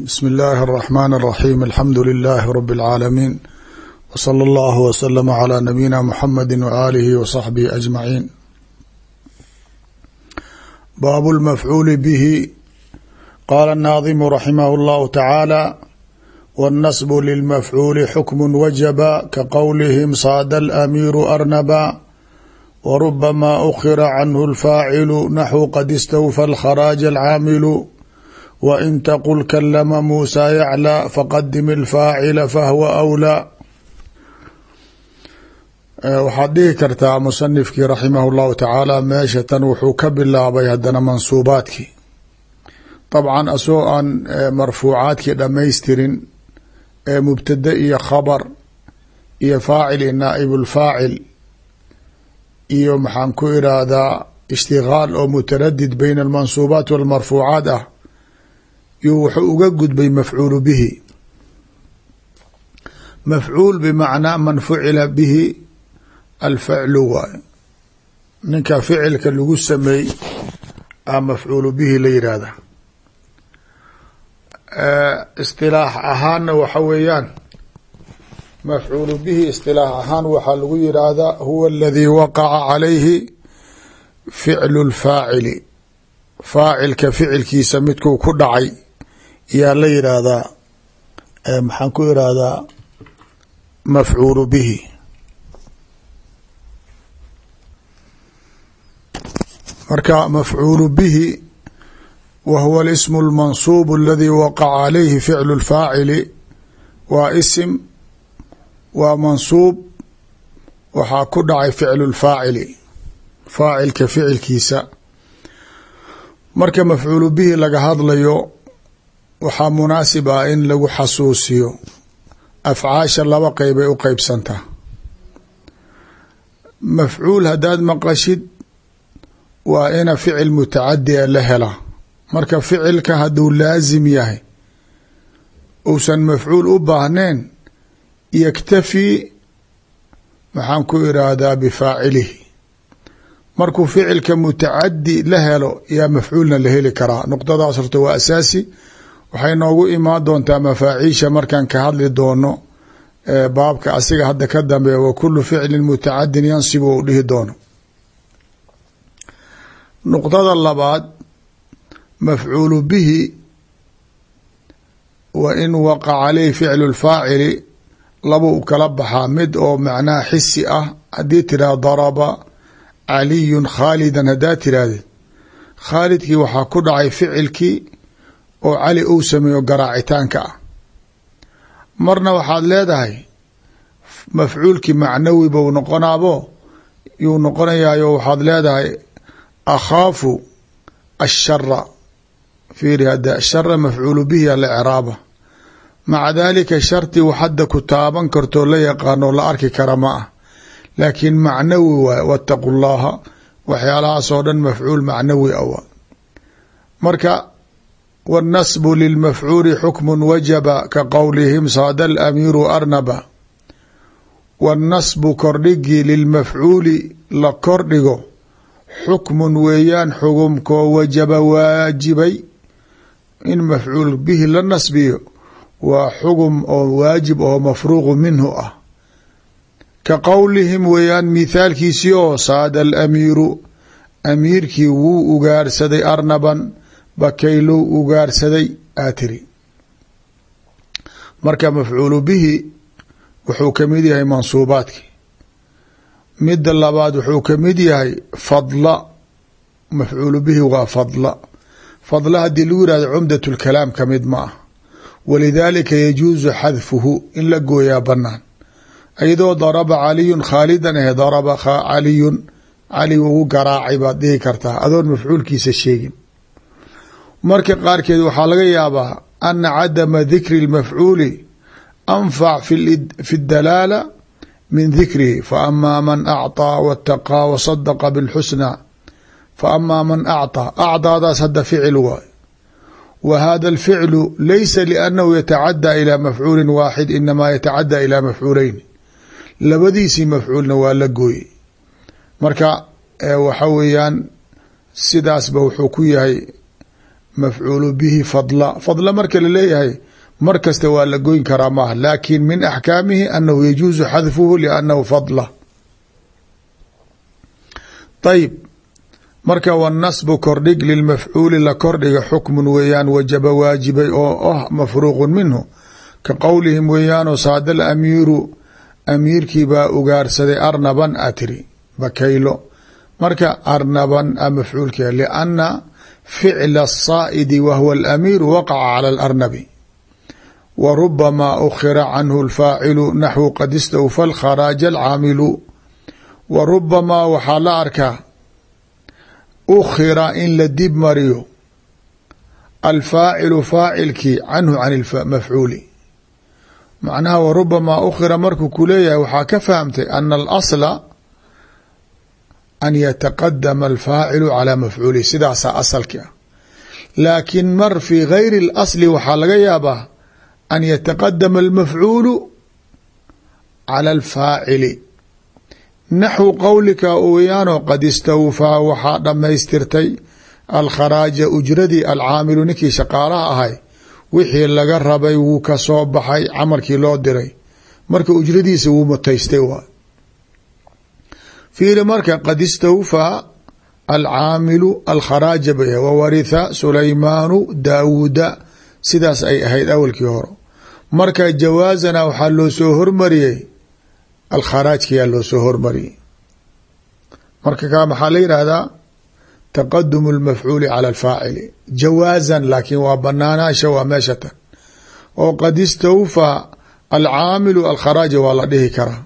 bsmi اllahi الرحmn الرaxيm alxamdu لilh rb العaalamiin wslى اllah wslm عlى nabiyina mxamedi walihi wصaxbihi aجmaciin baabu اlmafcuuli bihi qala الnaadimu raximah اllahu tacaala wالnasb lilmafcuuli xukm wajaba ka qowlihim saada alamiiru arnaba wrubama ukira canhu اlfaacilu naxwu qad istawfa اlkharaaja alcaamilu wain تقل kalama muusaa يعلى faqadim ilfaacila fahwa awlaa waxaad dhihi kartaa musanifkii raximah llahu tacaala meesha tan wuxuu ka bilaabay haddana mansuubaadkii dabcan asagoo aan marfuucaadkii dhamaystirin ee mubtada iyo khabar iyo faacil iyo naaibulfaacil iyo maxaan ku iraahdaa ishtigaal oo mutaradid beyna almansuubaat walmarfuucaat ah yo wuxuu uga gudbay mafcuulu bihi. Mafcuul bimacnaa man fucila bihi alfaclu waay ninka ficilka lagu sameey a mafcuulu bihi la yihahda istilaax ahaanna waxa weeyaan mafcuulu bihi istilaax ahaan waxaa lagu yidhaahdaa huwa aladii waqaca calayhi ficlu lfaacili faacilka ficilkiisa midkuu ku dhacay yaa la yidhaahdaa maxaan ku irahdaa mafcuulu bihi marka mafcuulu bihi wa huwa اlism اlmansuub aladi waqaca calayhi ficlu اlfaacili waa isim waa mansuub waxaa ku dhacay ficlu اlfaacili faacilka ficilkiisa marka mafcuulu bihi laga hadlayo waxaa munaasib ah in lagu xasuusiyo afcaasha laba qeybay u qeybsantaa mafcuul haddaad maqashid waa ina ficil mutacadiya la helaa marka ficilka hadduu laasim yahay uusan mafcuul u baahnayn yaktafii maxaan ku iraahdaa bifaacilihi. Markuu ficilka mutacadi la helo yaa mafcuulna la heli karaa. Nuqdadaas horta waa asaasi waxay noogu imaan doontaa mafaaciisha markaan ka hadli doono baabka asiga hadda ka dambeeya wa kulu ficlin mutacadin yansibu u dhihi doono. Nuqdada labaad mafcuulu bihi wa in waqa caleyh ficlu lfaacili labuu kala baxaa mid oo macnaha xisi ah haddii tiraah daraba caliyun khaalidan haddaad tirahdid khaalidkii waxaa ku dhacay ficilkii oo cali uu sameeyo garaacitaanka. Ah marna waxaad leedahay mafcuulkii macnawi bou noqonaabo yuu noqonayaayo waxaad leedahay akhaafu ashara fiiri hadda ashara mafcuulu bihi ala craaba maca daalika sharti wax hadda ku taaban kartoo la yaqaanoo la arki kara ma ah. Laakiin macnawi waay wataqu llaha waxyaalahaas oo dhan mafcuul macnawi a waa marka wاnnasb lilmafcuuli xukmu wajaba ka qowlihim saada alamiiru arnaba wاnnasbu kordhigii lilmafcuuli la kordhigo xukmun weeyaan xugumkoo wajaba waajibay in mafcuul bihi la nasbiyo waa xugum oo waajib oo mafruuqu minhu ah ka qowlihim weeyaan mithaalkiisii oo saada alamiiru amiirkii wuu ugaarsaday arnaban bakaylow ugaarsaday aa tiri. Marka mafcuulu bihi wuxuu ka mid yahay mansuubaadki midda labaad wuxuu ka mid yahay fadla. Mafcuulu bihi waa fadla. Fadla haddii lagu yihahdo cumdat lkalaam ka mid ma ah. Walidaalika yajuusu xadfuhu in la gooyaa banaan iyadoo daraba caliyun khaalidan ahe daraba caliyun. Cali ugu garaacay baad dhihi kartaa. Adoon mafcuulkiisa sheegin marka qaarkeed waxaa laga yaabaa ana cadama dikri اlmafcuuli anfac fi اdalaala min dikrihi faama man acطىa wاtaqaa wasadaqa bاlxusna faama man acطىa acdaadaas hadda ficil waay wa hada اlficlu laysa liannahu yatacadى ilى mafcuuli waaxid inamaa yatacadى ilى mafcuuleyn labadiisii mafcuulna waa la gooyey marka waxa weeyaan sidaasba wuxuu ku yahay mafcuulu bihi fadla. Fadla marka la leeyahay mar kasta waa la goyn karaa maaha. Laakin min axkaamihi anahu yajuusu xadfuhu liannahu fadla. Ayib marka wanasbu kordhig lilmafcuuli la kordhiga xukmun weeyaan wajaba waajibay oo ah mafruuqu minhu. Ka qowlihim weeyaanoo saada alamiiru amiirkii baa ugaarsaday arnaban a tiri bakaylo. Marka arnaban ficla asaa'idi wa huwa alamiiru waqaca cala alarnabi. Wa rubamaa ukhira canhu alfaacilu naxwu qad istawfa alkharaaja alcaamilu. Wa rubamaa waxaa la arkaa ukhira in la dib mariyo alfaacilu faacilkii canhu can mafcuuli macnaha wa rubamaa ukhira markuu ku leeyahay waxaa ka fahamtay ana alasla an yataqadama alfaacilu calaa mafcuulihi sidaasaa asalki ah laakin mar fii gayri اlasli waxaa laga yaabaa an yataqadama almafcuulu cala alfaacili naxwu qowlika weyaanoo qad istawfaa waxaa dhammaystirtay alkharaaja ujradii alcaamilu ninkii shaqaalaha ahay wixii laga rabay wuu ka soo baxay camalkii loo diray marka ujradiisa wuu mutaystay waay fiiri marka qad istawfaa alcaamilu alkharaaja bay wa waritha sulaymaanu daawuuda sidaas ay ahayd awalkii hore. Marka jawaazana waxaa loo soo hormariyey alkharaajkiyaa loo soo hormariyey. Marka ka maxaa la yidhaahdaa taqadum اlmafcuuli cala alfaacili. Jawaazan laakin waa banaanaasha waa meesha tan. Oo qad istawfaa alcaamilu alkharaaja waa la dhihi karaa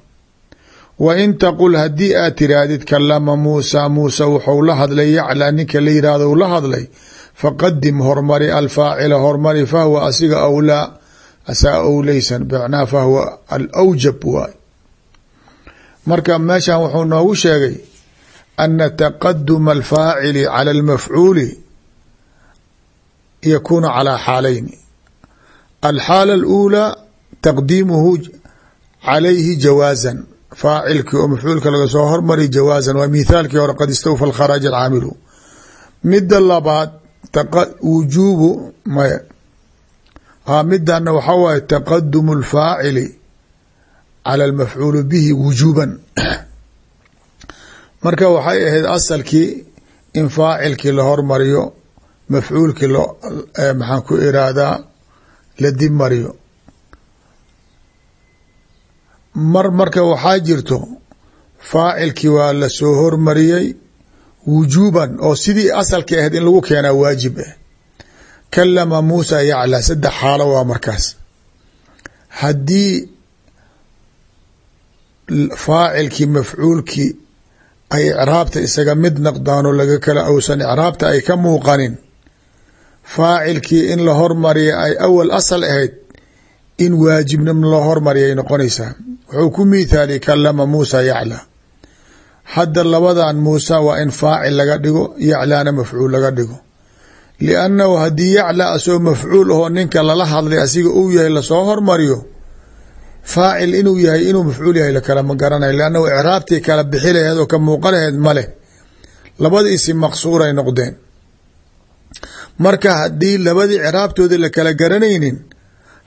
wa in taqul haddii aad tiraahdid kalama muusa muuse wuxuu la hadlay yaclaa ninka la yihahdo la hadlay faqadim hormari alfaacila hormari fahwa asiga awlaa asaa owleysan bmacnaha fahwa alawjab waay. Marka meeshan wuxuu noogu sheegay ana taqaduma alfaacili cala almafcuuli yakuunu calaa xaalayni alxaala aluulaa taqdiimuhu calayhi jawaazan faacilkii oo mafcuulka laga soo hormari jawaazan waa mithaalkii hore qad istawfa alkharaaj alcaamilu midda labaad wujuubu maya a midana waxaa waaye taqadumu alfaacili cala almafcuuli bihi wujuuban. Marka waxay ahayd asalkii in faacilkii la hormariyo mafcuulkii lo maxaan ku iraahdaa la dib mariyo mar marka waxaa jirto faacilkii waa la soo hormariyey wujuuban oo sidii asalkii ahayd in lagu keenaa waajib ah kalama muusa yaclaa saddex xaalo waa markaas. Haddii faacilkii mafcuulkii ay icraabta isaga mid naqdaano laga kala awsan icraabta ay ka muuqanin faacilkii in la hormariya ay awal asal ahayd in waajibnim loo hormariya ay noqonaysaa wuxuu ku mithaali kalama muusa yaclaa hadda labadan muusa waa in faacil laga dhigo yaclaana mafcuul laga dhigo. Liannahu haddii yaclaa asoo mafcuul ahoo ninka lala hadlay asiga uu yahay la soo hormariyo faacil inuu yahay inuu mafcuul yahay lakala ma garanayo liannahu icraabtii kala bixi oo ka muuqa laheed ma leh. Labada maqsuuray noqdeen. Marka haddii labadii icraabtoodii la kala garanaynin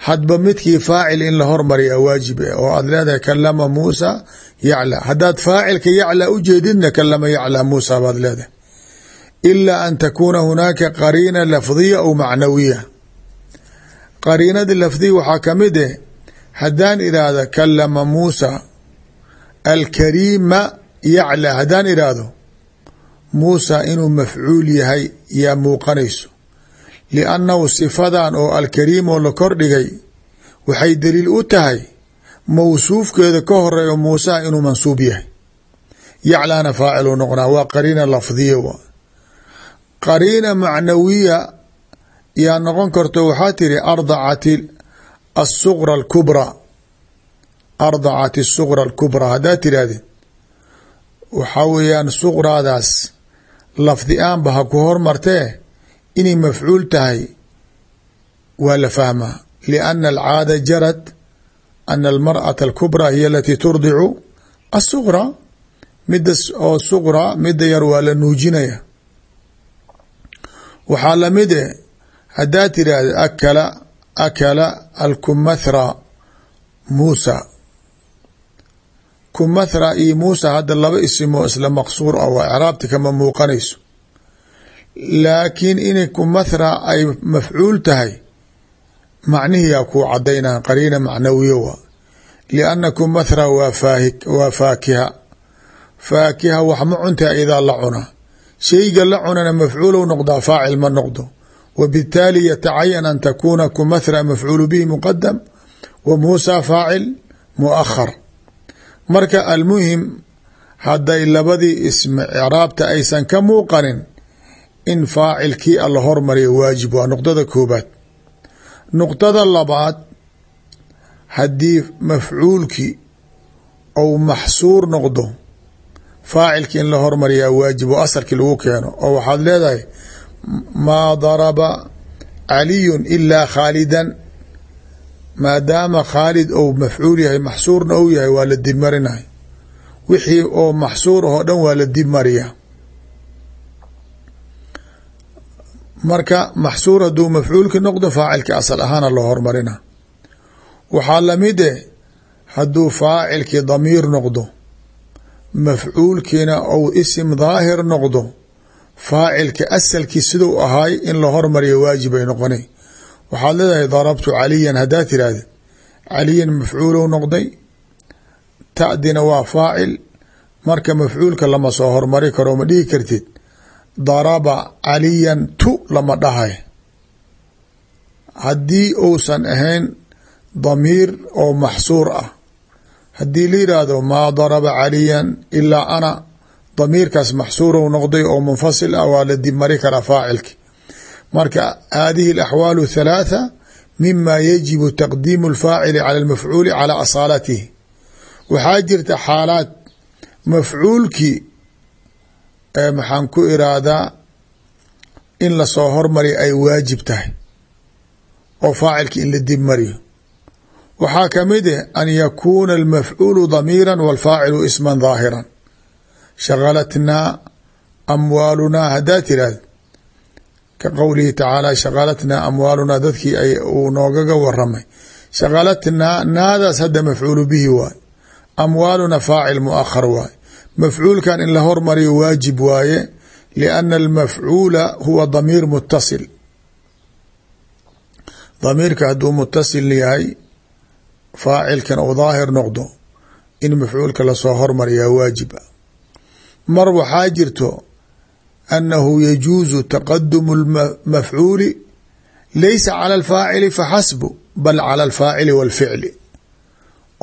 hadba midkii faacil in la hormariya waajib ah oo aad leedahay kalama muusa yaclaa haddaad faacilka yaclaa ujeedidna kalama yaclaa muusa baad leedahay. Ilaa an takuuna hunaaka qariina lafdiya aw macnawiya. Qariinada lafdiya waxaa ka mid eh haddaan iraahdo kalama muusa alkariima yaclaa haddaan iraahdo muusa inuu mafcuul yahay yaa muuqanayso liannahu sifadan oo alkariim oo la kordhigay waxay daliil u tahay mawsuufkeeda ka horeeyo muusa inuu mansuub yahay yaclaana faacilu noqnaa waa qariina lafdiya w qariina macnawiya yaa noqon karto waxaa tiri ardacat asuqra alkubraa ardacat asuqra alkubraa haddaad tirahdid waxaa weeyaan suqraadaas lafdi aanba ha ku hormartee inay mafcuul tahay waa la fahmaa. lianna alcaada jarad ana almar'ata alkubraa hiya alatii turdicu asuqra mida oo suqra mida yar waa la nuujinaya. waxaa la mid e haddaad tiraahdo akala akala alkumathra muusa kumathra iyo muusa hadda laba isimoo isla maqsuur ah waa icraabti kama muuqanayso laakiin inay kumathra ay mafcuul tahay macnihiyaa kuu cadaynaa qariina macnawiyo wa lianna kumathra waa waa faakiha. Faakiha wax ma cuntaa idaa la cuna. Shayga la cunana mafcuulow noqdaa faacil ma noqdo. Wbitaali yatacayan an takuuna kumathra mafcuulu bihi muqadam wa muusa faacil muakhar marka almuhim hadday labadii ism icraabta aysan ka muuqanin in faacilkii alla hormariya waajib waa nuqdada koobaad. Nuqdada labaad haddii mafcuulkii ou maxsuur noqdo faacilkii in la hormariyaa waajib oo asalkii lagu keeno. Oo waxaad leedahay maa daraba caliyun ilaa khaalidan maadaama khaalid ou mafcuul yahay maxsuurna ou yahay waa la dibmarinay wixii oo maxsuur ahoo dhan waa la dibmariyaa marka maxsuur hadduu mafcuulki noqdo faacilki asal ahaana loo hormarina. Waxaa la mid eh hadduu faacilkii damiir noqdo mafcuulkiina ou isim daahir noqdo faacilka asalkii siduu ahaay in la hormariyo waajib ay noqona waxaad leedahay darabtu caliyan haddaad tiraahda caliyan mafcuulow noqday ta'dina waa faacil. Marka mafcuulka lama soo hormari karo ma dhihi kartid daraba caliyan tu lama dhahay. Haddii uusan ahayn damiir oo maxsuur ah. Haddii la yidhaahdo maa daraba caliyan ilaa ana damiirkaas maxsuurow noqday oo munfasil ah waa la dibmari karaa faacilki marka hadihi alaxwaalu thalaatha mima yajibu taqdiimu alfaacili cala almafcuuli calaa asaalatihi. Waxaa jirta xaalaad mafcuulkii maxaan ku iraahdaa in la soo hormariya ay waajib tahay oo faacilki in la dibmariyo waxaa ka mid eh an yakuuna almafcuulu damiira walfaacilu isman daahiran shagalatnaa amwaalunaa haddaad tiraahdo ka qowlihi tacaala shagalatnaa amwaalunaa dadkii uu noogaga waramay shagalatnaa naadaas hadda mafcuulu bihi waay. Amwaaluna faacil muakhar waay mafcuulkan in la hormariyo waajib waaye lianna almafcuula huwa damiir mutasil damiirka hadduu mutasil yahay faacilkan uu daahir noqdo in mafcuulka la soo hormariyaa waajiba. Mar waxaa jirto annahu yajuusu taqadumu lmafcuuli laysa cala alfaacili faxasbu bal cala alfaacili walficli.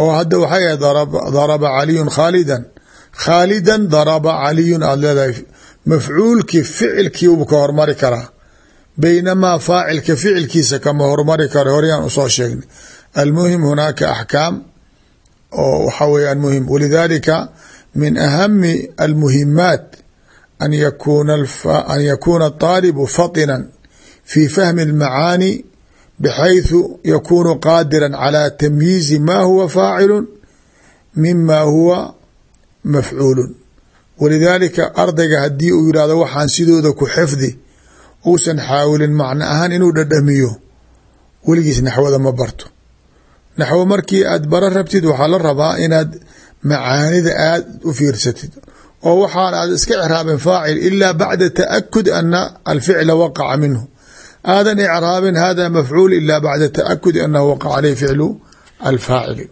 Oo hadda waxay daraba caliyun khaalidan khaalidan daraba caliyun aada leedahay mafcuulkii ficilkii uu ka hormari karaa baynamaa faacilka ficilkiisa kama hormari karo horyaan usoo sheegnay almuhim hunaaka axkaam oo waxaa weeyaan muhim walidaalika min ahami almuhimaat an yakuna an yakuuna aطaalibu fatinan fi fahmi اlmacaani bxayثu yakunu qaadira calى tamyiizi ma huwa faacilu mima huwa mafcuulu walidaalika ardayga haddii uu yihahdo waxaan sidooda ku xifdi uusan xaawilin macno ahaan inuu dhadhamiyo weligiis naxwada ma barto. Naxwo markii aad bara rabtid waxaa la rabaa inaad macaanida aad u fiirsatid oo waxaan aad iska icraabin faacil ilaa bacda taakud ana alficla waqaca minhu. Aadan icraabin hada mafcuul ila bacda taakudi anahu waqaca caleyh ficlu alfaacili.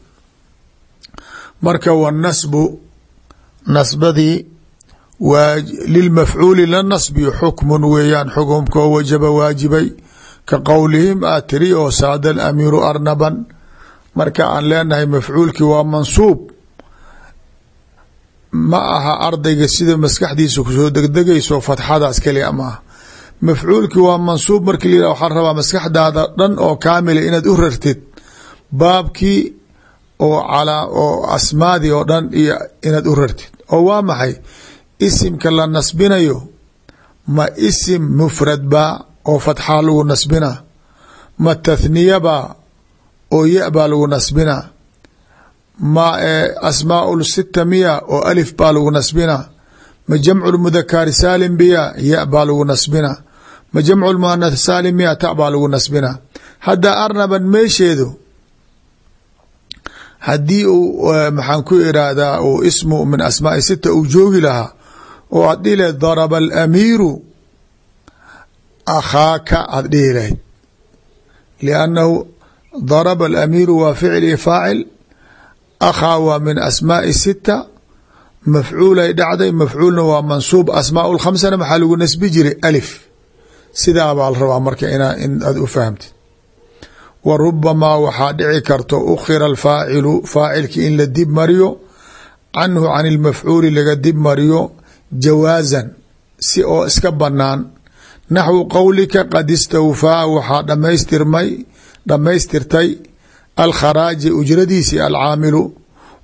Marka wanasbu nasbadii lilmafcuuli la nasbiyo xukmun weeyaan xukumkoo wajaba waajibay. Ka qowlihim aad tiri oo saada alamiiru arnaban marka aan leenahay mafcuulkii waa mansuub. Ma aha ardayga sida maskaxdiisa ku soo degdegayso fatxadaas keliya ma aha. Mafcuulkii waa mansuub markii la yihah waxaa rabaa maskaxdaada dhan oo kaamila inaad u rartid baabkii oo calaa oo asmaadii oo dhan iyo inaad u rartid oo waa maxay? Isimka la nasbinayo ma isim mufrad baa oo fatxaa lagu nasbinaa ma tathniyabaa oo ya baa lagu nasbinaa ma asmaa sita miya oo alif baa lagu nasbinaa ma jamcu mudakari saalim biya ya baa lagu nasbinaa ma jamcu muanath saalim miya ta baa lagu nasbina? Hadda arnaban meesheedu haddii uu maxaan ku irahdaa uu ismu min asmaai sita uu joogi lahaa oo aad lahayd daraba alamiiru akhaaka aad dhihi lahayd liannahu daraba alamiiru waa ficil iyo faacil akhaa waa min asmaai sita mafcuulay dhacday mafcuulna waa mansuub asmaa lkhamsana maxaa lagu nasbi jiray? Alif. Sidaa baa la rabaa marka in aad u fahamtid wa rubamaa waxaa dhici karto ukhira alfaacilu faacilki in la dib mariyo canhu can ilmafcuuli laga dib mariyo jawaasan si oo iska banaan naxwu qowlika qad istawfaa waxaa dhamaystirmay dhammaystirtay alkharaaji ujradiisi alcaamilu.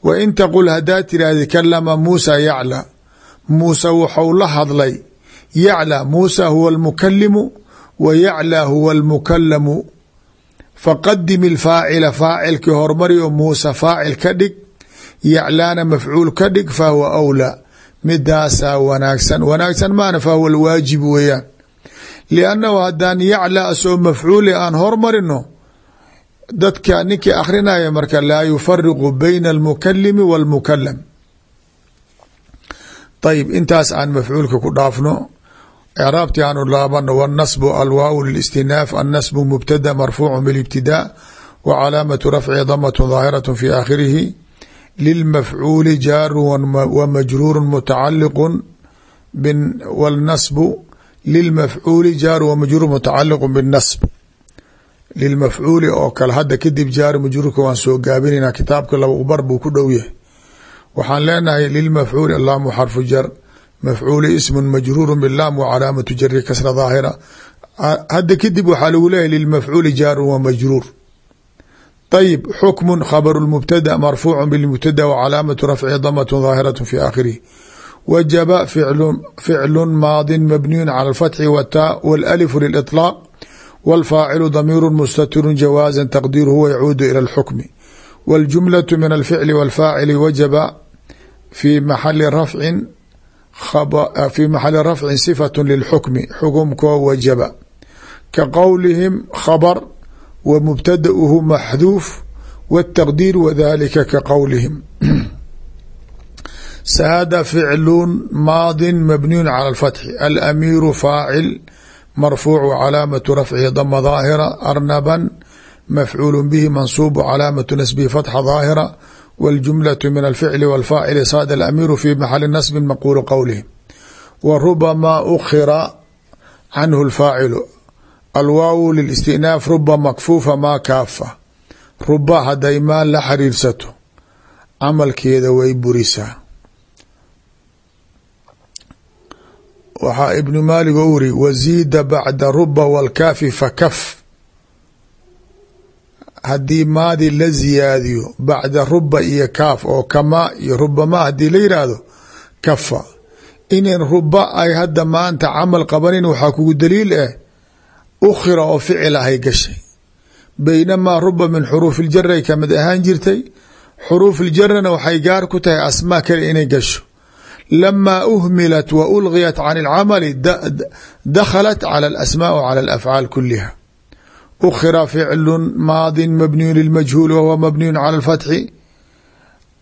Wa in taqul haddaad tidhaahdi kalama muusa yacla. Muuse waxau la hadlay yacla muusa huwa almukalimu wa yacla huwa almukalamu faqadim ilfaacila faacilkii hormari o muusa faacil ka dhig. Yaclaana mafcuul ka dhig fahuwa awlaa midaasaa wanaagsan. Wanaagsan maana fahuwa lwaajib weeyaan. Liannahu haddaan yaclaa asoo mafcuuli aan hormarino dadka ninkii akrinaya marka laa yufariqu bayna almukalimi w اlmukalam ayb intaas aan mafcuulka ku dhaafno craabti aanu laabano wاnasb alwaaw listinaaf annasbu mubtada marfuucu bilibtidaa wa calaamatu rafci damat daahiraة fi aakhirihi lilmafcuuli jaaru wa majruuru mutacaliqu wاlnasbu lilmafcuuli jaaru wa majruur mutacaliqu biاnasb lilmafcuuli oo kale hadda kadib jaari majruurka waan soo gaabinayna kitaabka laba ubar buu ku dhow yahay waxaan leenahay lilmafcuuli allaamu xarfu jar mafcuuli ismun majruuru bilaam wa calaamatu jari kasra daahira hadda kadib waxaa lagu leeyahy lilmafcuuli jaarun wa majruur ayib xukmun khabaru mubtada marfuucu bilmubtada wa calaamatu rafci damatun daahiratu fi aakhirihi wajaba ficlu maadin mabniyun cala alfatxi wata walalifu liliطlaaq walfaacilu damiiru mustatirun jawaaza taqdiiruhu yacuudu ila alxukmi waljumlatu min alficli walfaacili wajaba fi maxali rafcin fii maxali rafcin sifatu lilxukmi xukumkoo wajaba ka qowlihim khabar wa mubtadauhu maxduuf wاtaqdiir wadalika ka qowlihim saada ficlun maadin mabniyun cala alfatxi alamiiru faacil marfuucu calaamatu rafcihi dama daahira arnaban mafcuulu bihi mansuubu calaamatu nasbihi fatxa daahira wاljumlaة min alficli wاlfaacili saada alamiiru fi maxali nasbi maquulu qowlihim wa rubamaa ukhira canhu اlfaacilu alwaawu lilistinaaf ruba makfuufa maa kaafa ruba hadday maa la xiriirsato camalkeeda way burisaa waxaa ibnu maalig o uri wasiida bacda ruba wاlkaafi fakaf haddii maadi la ziyaadiyo bacda ruba iyo kaaf oo kama iyo rubama haddii la yidhaahdo kafa inan ruba ay hadda maanta camal qabanin waxaa kugu daliil ah ukhira oo ficil ahay gashay. Baynamaa ruba min xuruufi iljaray ka mid ahaan jirtay xuruufiljarana waxay gaar ku tahay asmaa kale inay gasho. Lamaa uhmilat wa ulqiyat can ilcamali dakhalat cala alasmaa cala alafcaal kuliha ukhira ficlu maadin mabniyu lilmajhuul wahuwa mabniyun cala alfatxi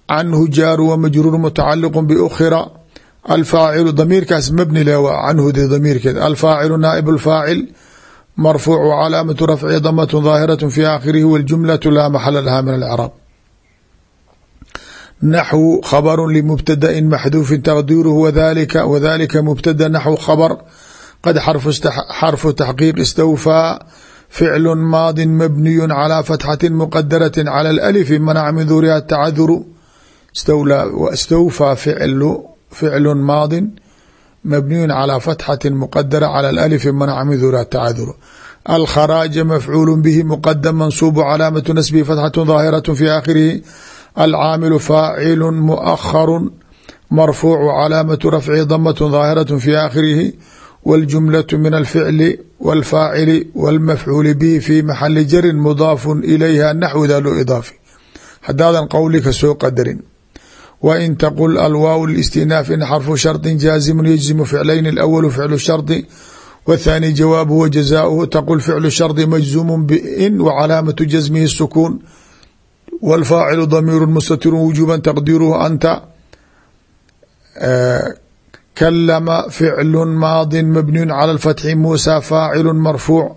canhu jaaru wa majruur mutacaliqu biukhira alfaacilu damiirkaas mabni leh waa canhu de damiirkeed alfaacilu naa'ib alfaacil marfuuc calaamatu rafci damatun daahiratu fi aakhirihi waljumlatu laa maxala laha min alcraab naxwu khabaru limubtadain maxduufin taqdiiruhu wdalika wadalika mubtada naxwu khabar qad xarfu taxqiiq istawfaa ficlu maadi mabniyu calى fatxati muqadarati calى اlأlifi manac min duuriha tacaduru istawfaa ficlu maadi mabniyu calى fatxati muqadara calى اlأlifi manac min duuriha tacaduru alkharaaja mafcuul bihi muqadam mansuubu calaamatu nasbihi fatxatu daahiraة fi aakhirihi alcaamilu faacilu muakharu marfuucu calaamatu rafci damat daahiraة fi aakhirihi wاljumlaة min alficli wاlfaacili wاlmafcuuli bihi fi maxali jarin mudaafu ilayha naxwida loo idaafi hadaadan qowlika soo qadarin wa in taqul alwaaw listinaaf in xarfu sharطi jaazimu yajzimu ficlayn اlawalu ficlu sharطi wthanي jawaabuhu wa jazaؤuhu taqul ficlu shardi majzuumu bin wcalaamatu jasmihi الsukuun wاlfaacilu damiiru mustatiru wujuba taqdiiruhu anta kalama ficlu maadi mabniyu calى اlfatxi muusa faacilu marfuuc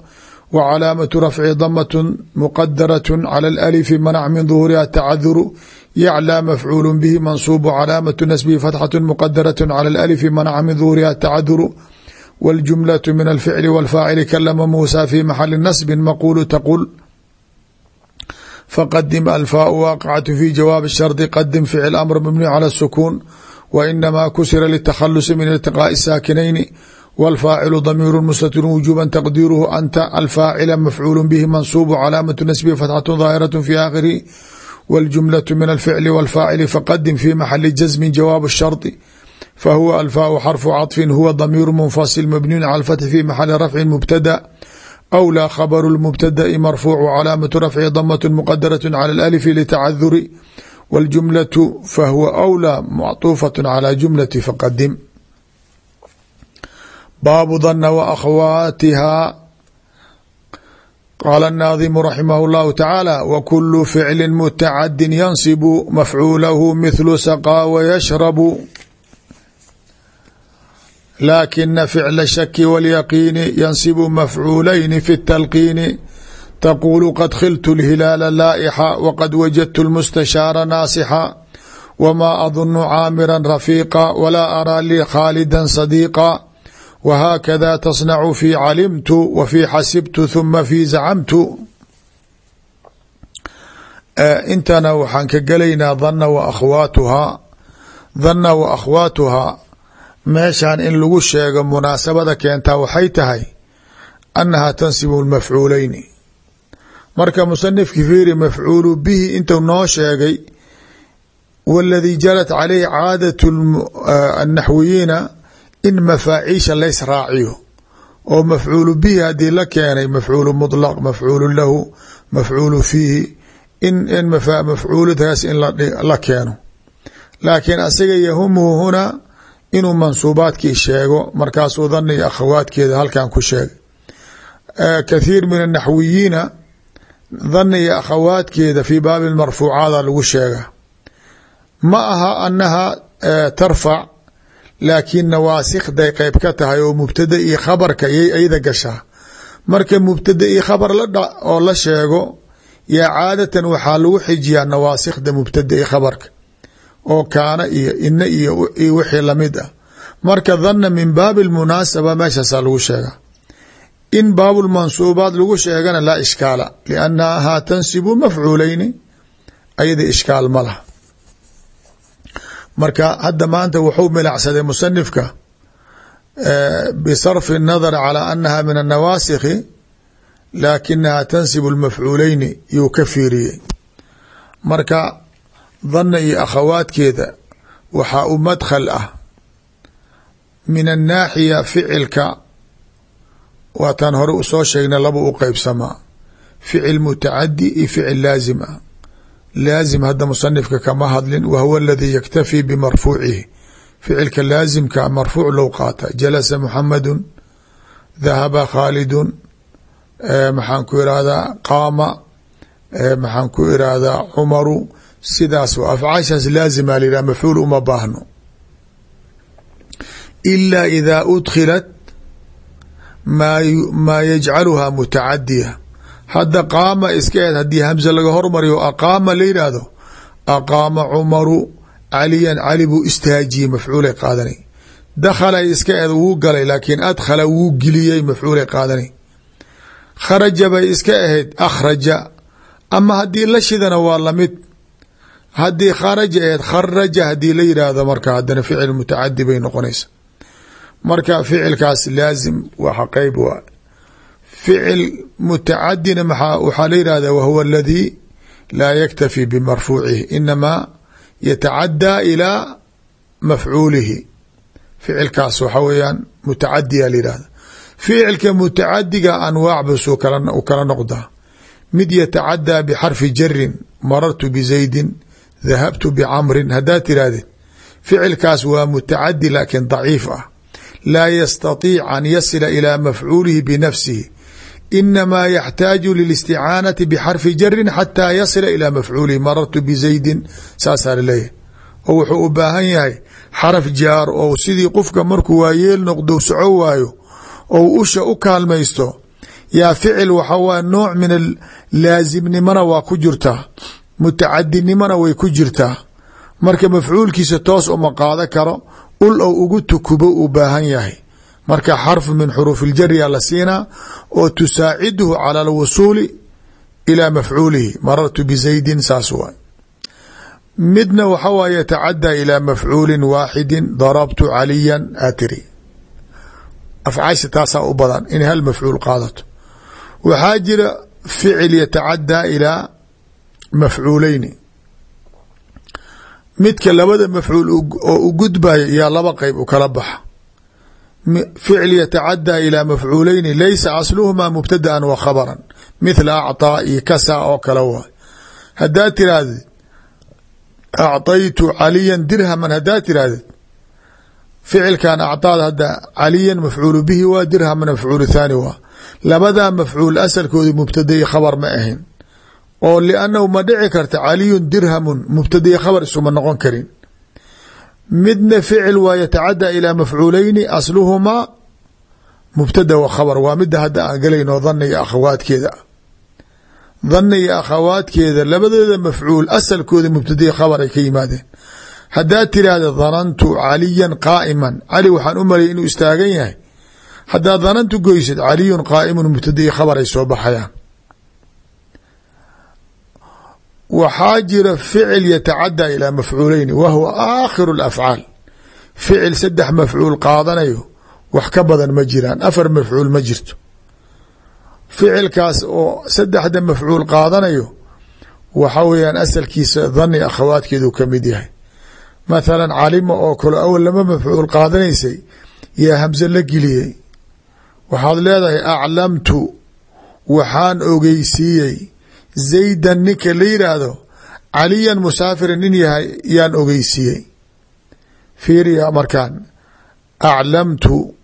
wcalaamatu rafci damat muqadaraة calى اlأlifi manac min ظuhuriha tacaduru yaclى mafcuul bihi mansuub calaamatu nasbihi fatxaة muqadaraة calى اlأlifi manaca min ظuhuriha tacaduru wاljumlaة min alficli wاlfaacili kalama muusa fi maxali nasbi maqulu taqul faqadim alfaau waaqicatu fi jawaab shardi qadim ficil amr mabniy cala الsukuun wa inamaa kusira litakhalusi min iltiqaaءi saakinayni wاlfaacilu damiiru mustatiru wujuba taqdiiruhu anta alfaacila mafcuul bihi mansuubu calaamatu nasbihi fatxatu daahiraة fi aakhirihi wاljumlaة min alficli wاlfaacili faqadim fi maxali jasmi jawaab الshardi fahuwa alfaau xarfu caطfi huwa damiiru munfasil mabniyun cala اlfatxi fi maxali rafci mubtada أwlى khabru اlmubtada'i marfuucu calaamatu rafci damat muqadaraة calى اlأlifi litacaduri wاljumlaةu fahuwa أwlى macطuufaة calى jumlati faqadim baabu dana waakhawaatiha qaala الnaadimu raximah اllahu tacaala wakulu ficli mutacadin yansibu mafcuulahu mithlu saqaa wayashrabu laakina ficla shaki wاlyaqiini yansibu mafcuulayni fi اtalqiini taquulu qad khiltu اlhilaala laa'ixa waqad wajadtu اlmustashaara naasixa wmaa adunu caamira rafiiqa walaa araa lii khaalida sadiiqa wahaakada tasnacu fi calimtu fi xasibtu huma fi zacamtu intana waxaan ka gelaynaa dana wa akhwaatuhaa dana wa akhwaatuhaa meeshan in lagu sheego munaasabada keentaa waxay tahay annahaa tansibu mafcuuleyni marka musanifki fiiri mafcuulu bihi intuu noo sheegay waladii jarat caleyhi caadat annaxwiyiina in mafaaciisha lays raaciyo. Oo mafcuulu bihi haddii la keenay mafcuulu muطlaq mafcuulu lahu mafcuulu fiihi in mafcuuladaas in la keeno. Laakiin asaga yahumuhu huna inuu mansuubaadkii sheego markaasuu dana iyo akhawaadkeeda halkan ku sheegay. Kathiir min anaxwiyiina dana iyo akhawaadkeeda fii baabi marfuucaada lagu sheega. Ma aha anaha tarfac laakiin nawaasikday qeyb ka tahay oo mubtada iyo khabarka yay ayada gashaa. Marka mubtada iyo khabar oo la sheego yaa caadatan waxaa lagu xijiyaa nawaasikda mubtada iyo khabarka oo kaana iyo ina iyo wixii la mid ah. Marka dhanna min baabi lmunaasaba meeshaasaa lagu sheegaa in baabulmansuubaat lagu sheegana laa ishkaala liannahaa tansibu mafcuuleyni ayada ishkaal ma laha marka hadda maanta wuxuu milacsaday musanifka bisarfi الnadar calى anaha min الnawaasikhi laakinaha tansibu اlmafcuuleyni yuu ka fiiriyey marka dhanna iyo akhawaadkeeda waxaa u madkhal ah min annaaxiya ficilka waataan hore u soo sheegna laba u qeybsamaa ficil mutacadi iyo ficil laazim ah laazim hadda musanifka kama hadlin wa huwa aladii yaktafii bimarfuucihi. Ficilka laazimka marfuuc low qaata. Jalasa muxamadu dahaba khaalidun maxaan ku irahdaa qaama maxaan ku irahdaa cumaru. Sidaas afcaashaas laazima la yihah mafcuul uma baahno. Ila ida udkhilat maa yajcaluha mutacadiya hadda qaama iska eed haddii hamze laga hormariyo aqaama la yidhaahdo aqaama cumaru caliyan cali buu istaajiyey mafcuulay qaadanay dakhalay iska eed wuu galay laakiin adkhala wuu geliyey mafcuulay qaadanay kharaja bay iska ahayd akhraja. Ama haddii la shidana waa la mid haddii kharaja aheed kharaja haddii la yidhaahdo marka haddana ficil mutacadi bay noqonaysa marka ficilkaas laazim waxa qeyb waa ficil mutacadina waxaa la yihahda wahuwa aladii laa yaktafi bimarfuucihi inamaa yatacadaa ilaa mafcuulihi. Ficilkaas waxa weeyaan mutacadiya la yihahda ficilka mutacadiga anwaac basuu u kala noqdaa mid yatacadaa bxarfi jarin marartu bizaydin dahabtu bcamrin haddaad tirahdid ficilkaas waa mutacadi laakiin daciif ah laa yastatiic an yasila ilaa mafcuulihi binafsihi. Inamaa yaxtaaju lilisticaanati bxarfi jarin xataa yasila ilaa mafcuulihi. Marartu bizaydin saasaa la leeyahay oo wuxuu u baahan yahay xaraf jaar oo sidii qofka markuu waayeel noqdo soco waayo ou usha u kaalmaysto. Yaa ficil waxa waay nooc min laasimnimona waa ku jirtaa mutacadinimona way ku jirtaa marka mafcuulkiisa toos uma qaado karo ul ou ugu tukubo uu baahan yahay. Marka xarfu min xuruuf iljariya la siinaa oo tusaaciduhu cala alwusuuli ilaa mafcuulihi. Marartu bizaydin saas waay. Midna waxa waay yatacadaa ilaa mafcuulin waaxidin darabtu caliyan atiri afcaasha taasaa u badan inay hal mafcuul qaadato. Waxaa jira ficil yatacadaa ilaa mafcuuleyni midka labada mafcuul oo u gudbaya yaa laba qeyb u kala baxa ficil yatacadaa ilaa mafcuuleyni laysa asluhumaa mubtadaan wa khabaran mithla acطaa iyo kasaa oo kale waay haddaad tirahdid acطaytu caliyan dirhaman haddaad tirahdid ficilkan acطaad hadda caliyan mafcuulu bihi waa dirhaman mafcuul thaani waa labadaa mafcuul asalkooda mubtada i khabar ma ahayn oo liannahu ma dhici karta caliyun dirhamun mubtada i khabar isuma noqon karin. Midna ficil waa yatacadaa ilaa mafcuuleyni asluhumaa mubtada wa khabar. Waa mida hadda aan galayno daniga akhawaadkeeda. Daniga akhawaadkeeda labadeeda mafcuul asalkooda mubtadai khabar ay ka yimaadeen. Haddaad tiraahda danantu caliyan qaa'iman. Cali waxaan u malay inuu istaagan yahay. Haddaad danantu goysid caliyun qaa'imun mubtadai khabar ay soo baxayaan waxaa jira ficil yatacadaa ilaa mafcuuleyni wa huwa aakhiru lafcaal ficil saddex mafcuul qaadanayo wax ka badan ma jiraan afar mafcuul ma jirto. Ficilkaas oo saddexda mafcuul qaadanayo waxa weeyaan asalkiisa dani akhawaadkeedu ka mid yahay. Mathalan calima oo kale awal lama mafcuul qaadanaysay yaa hamse la geliyey. Waxaad leedahay aclamtu waxaan ogeysiiyey zaydan ninka la yidhaahdo caliyan musaafiran nin yahay yaan ogeysiiyey. Fiiriya markaan aclamtu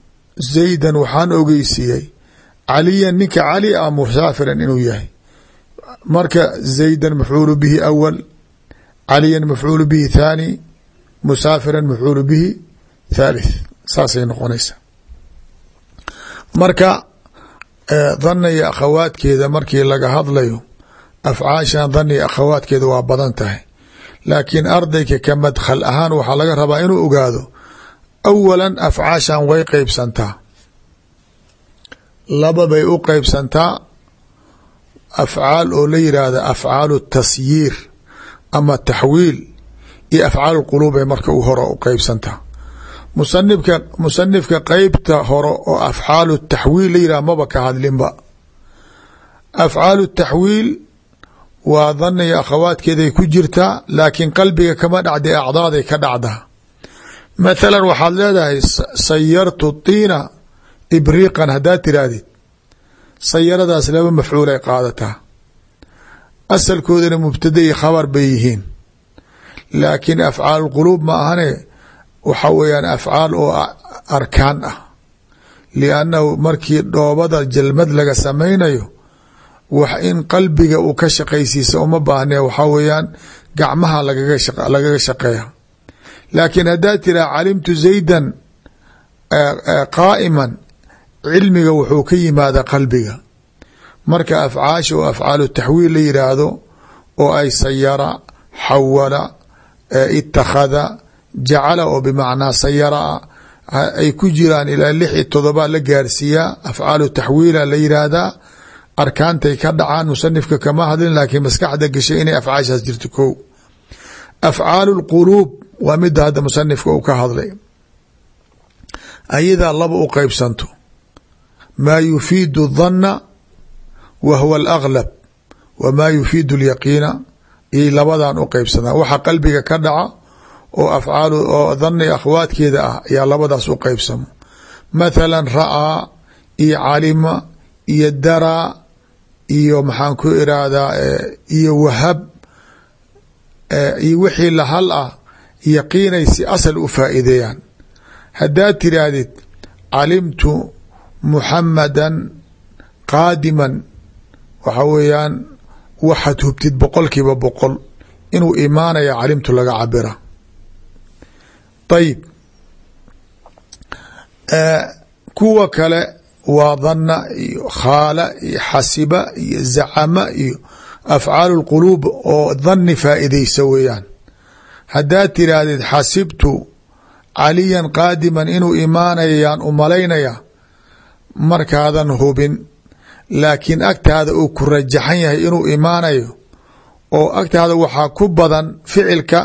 zaydan waxaan ogeysiiyey. Caliyan ninka cali ah musaafiran inuu yahay. Marka zaydan mafcuulu bihi awal caliyan mafcuulu bihi thaani musaafiran mafcuulu bihi thalith saasay noqonaysaa. Marka daniga akhawaadkeeda markii laga hadlayo afcaashan daniga akhawaadkeeda waa badan tahay. Laakiin ardayka ka madkhal ahaan waxaa laga rabaa inuu ogaado awalan afcaashan way qeybsantaa laba bay u qeybsantaa afcaal oo la yidhaahda afcaalu tasyiir ama taxwiil iyo afcaal quluub ay marka u hore u qeybsantaa musanifka musanifka qeybta hore oo afcaalu taxwiil la yidhah maba ka hadlinba. Afcaalu taxwiil waa daniga akhawaadkeeday ku jirtaa laakiin qalbiga kama dhacda acdaaday ka dhacdaa mathalan waxaad leedahay sayartu tiina ibriiqan haddaad tirahdid sayaradaas laba mafcuul ay qaadataa. Asalkoodana mubtada iyo khabar bay yihiin. Laakiin afcaal quluub ma ahane waxa weeyaan afcaal oo arkaan ah. Liannahu markii dhoobada jalmad laga samaynayo wax in qalbiga uu ka shaqaysiisa uma baahne waxaa weeyaan gacmaha lagaga shaqeeya. Laakiin haddaad tiraa calimtu zaydan qaa'iman cilmiga wuxuu ka yimaada qalbiga. Marka afcaasha oo afcaalu taxwiil la yidhaahdo oo ay sayara xawala itakhada jacala oo bimacnaa sayara ay ku jiraan ilaa lix iyo todoba la gaarsiiyaa afcaalu taxwiila la yidhaahdaa arkaantay ka dhacaan musanifka kama hadlin laakiin maskaxda gashay inay afcaashaas jirto ko afcaalu lquluub waa mida hadda musanifka uu ka hadlay. Ayadaa laba u qeybsanto maa yufiidu dhanna wa huwa alaglab wa maa yufiidu alyaqiina iyay labadan u qeybsadaan waxa qalbiga ka dhaca oo afcaal oo dhani akhwaadkeeda ah ayaa labadaas u qeybsamo mathalan ra'aa iyo calima iyo daraa iyo maxaan ku irahdaa iyo wahab iyo wixii lahal ah yaqiinay si asal u faa'iideeyaan. Haddaad tiraahdid calimtu muxamadan qaadiman waxa weeyaan waxaad hubtid boqolkiiba boqol inuu imaanaya calimtu laga cabira ayib kuwa kale waa dhanna iyo khaala iyo xasiba iyo zacama iyo afcaal اlquluub oo dhanni faa'iideysa weeyaan haddaad tiraahdid xasibtu caliyan qaadiman inuu imaanayayaan u malaynaya markaadan hubin laakiin agtaada uu ku rajaxan yahay inuu imaanayo oo agtaada waxaa ku badan ficilka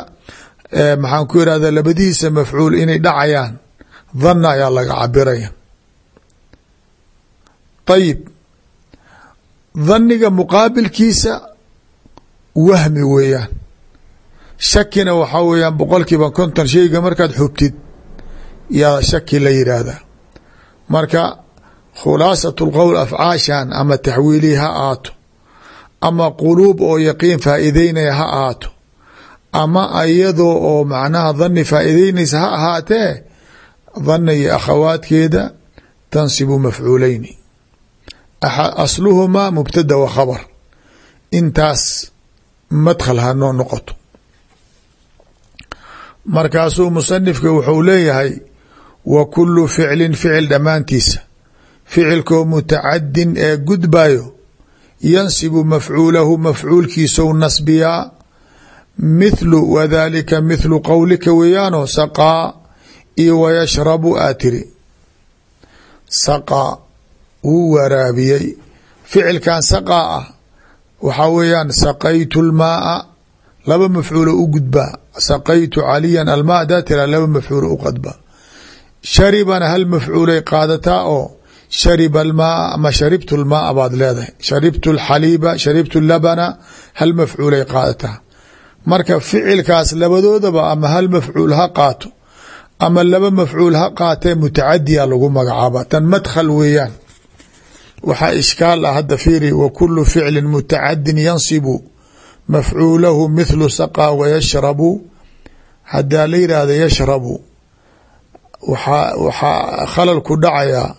maxaan ku irahda labadiisa mafcuul inay dhacayaan dhanna ayaa laga cabiraya ayib dhanniga muqaabilkiisa wahmi weeyaan shakina waxaa weeyaan boqolkiiba konton sheyga markaad xubtid yaa shaki la yidhaahdaa marka khulaasat lqowl afcaashan ama taxwiilii ha aato ama quluub oo yaqiin faa'iideynaya ha aato ama iyadoo oo macnaha dhanni faa'iideynaysa ha ahaatee dhanna iyo akhawaadkeeda tansibu mafcuuleyni asluhumaa mubtada wa khabar intaas madkhal hanoo noqoto markaasuu musanifka wuxuu leeyahay wa kulu ficlin ficil dhammaantiisa ficilkoo mutacadin ee gudbayo yansibu mafcuulahu mafcuulkiisou nasbiyaa mithlu wadalika mithlu qowlika weeyaano saqaa iyo wayashrabu aa tiri saqaa wuu waraabiyey. Ficilkan saqaa ah. Waxaa weeyaan saqaytu lmaaa laba mafcuulo u gudbaa saqaytu caliyan almaa hadaa tira laba mafcuulo u qadbaa sharibana hal mafcuulay qaadataa oo shariba almaaa ama sharibtu lmaaa baad leedahay. Sharibtu alxaliiba sharibtu labana hal mafcuulay qaadataa. Marka ficilkaas labadoodaba ama hal mafcuul ha qaato ama laba mafcuul ha qaatee mutacadiya lagu magacaaba tan waxaa ishkaal ah hadda fiiri wa kulu ficlin mutacadin yansibu mafcuulahu mithlu saqaa wayashrabu hadaa la yidhaahda yashrabu waxaa waxaa khalal ku dhacayaa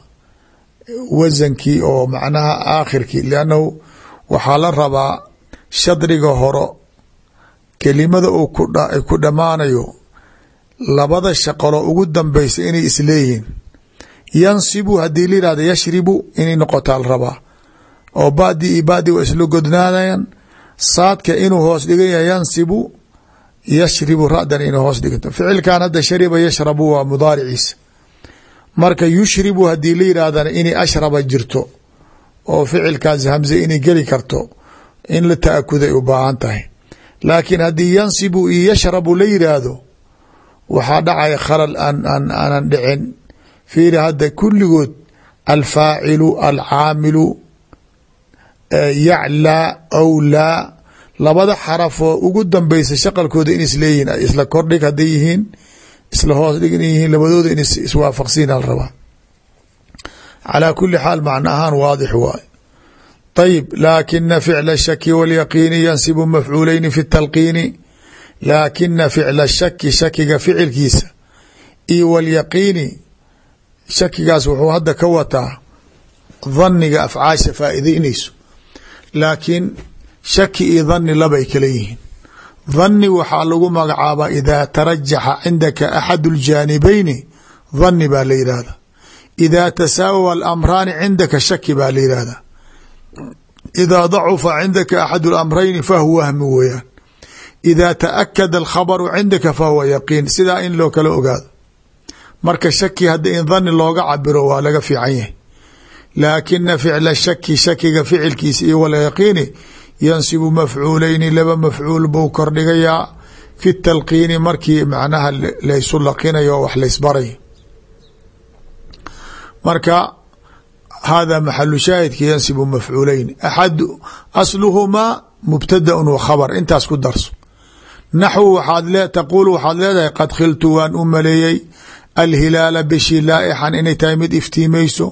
wasankii oo macnaha aakhirkii liannahu waxaa la rabaa shadriga horo kelimada uu ku dhammaanayo labada shaqalo ugu dambeysa inay isleeyihiin yansibu haddii la yihahda yashribu inay noqotaa la rabaa. Oo badi iyo badi waa isla godnaanayan saadka inuu hoos dhigan yansibu yashribu radan inay hoos dhiganto ficilkan hadda shariba yashrabu waa mudaariciisa marka yushribu haddii la yidhaahdana inay ashraba jirto oo ficilkaas hamze inay geli karto in la taakuday u baahan tahay. Laakiin haddii yansibu yashrabu la yidhaahdo waxaa dhacaya khalal aanan dhicin fiiri hadda kulligood alfaacilu alcaamilu yaclaa awlaa labada xarafoo ugu dambeysa shaqalkooda in isleeyihin isla kordhig haday yihiin isla hoos dhig inay yihiin labadooda in iswaafaqsiin al rabaa. Calaa kuli xaal macno ahaan waadix waay ayib laakina ficla shaki walyaqiini yansibu mafcuuleyni fi talqiini laakina ficla shaki shakiga ficilkiisa iyo walyaqiini shakigaas wuxuu hadda ka wataa dhanniga afcaasha faa'iideynayso laakiin shaki iyo dhanni labay kala yihiin. Dhanni waxaa lagu magacaabaa idaa tarajaxa cindaka axadu ljaanibayni dhanni baa la yidhaahda idaa tasaawawa alamraani cindaka shaki baa la yidhaahda idaa dacufa cindaka axadu lamrayni fahuwa wahmi weeyaan idaa taakada alkhabaru cindaka fahuwa yaqiin. Sidaa in loo kala ogaado marka shaki hadda in dhanni looga cabiro waa laga fiican yahay. Laakina ficla shaki shakiga ficilkiisa iyo walyaqiini yansibu mafcuuleyni laba mafcuul buu kordhigayaa fi talqiini markii macnaha laysu laqinayo o wax laysbarayo marka hada maxalu shaahidka yansibu mafcuuleyni axad asluhumaa mubtadaun wa khabar. Intaas ku darso. Naxwu waxaad taquul waxaad leedahay qad khiltu waan u maleeyey alhilaala bishi laaixan inay tahay mid iftiimayso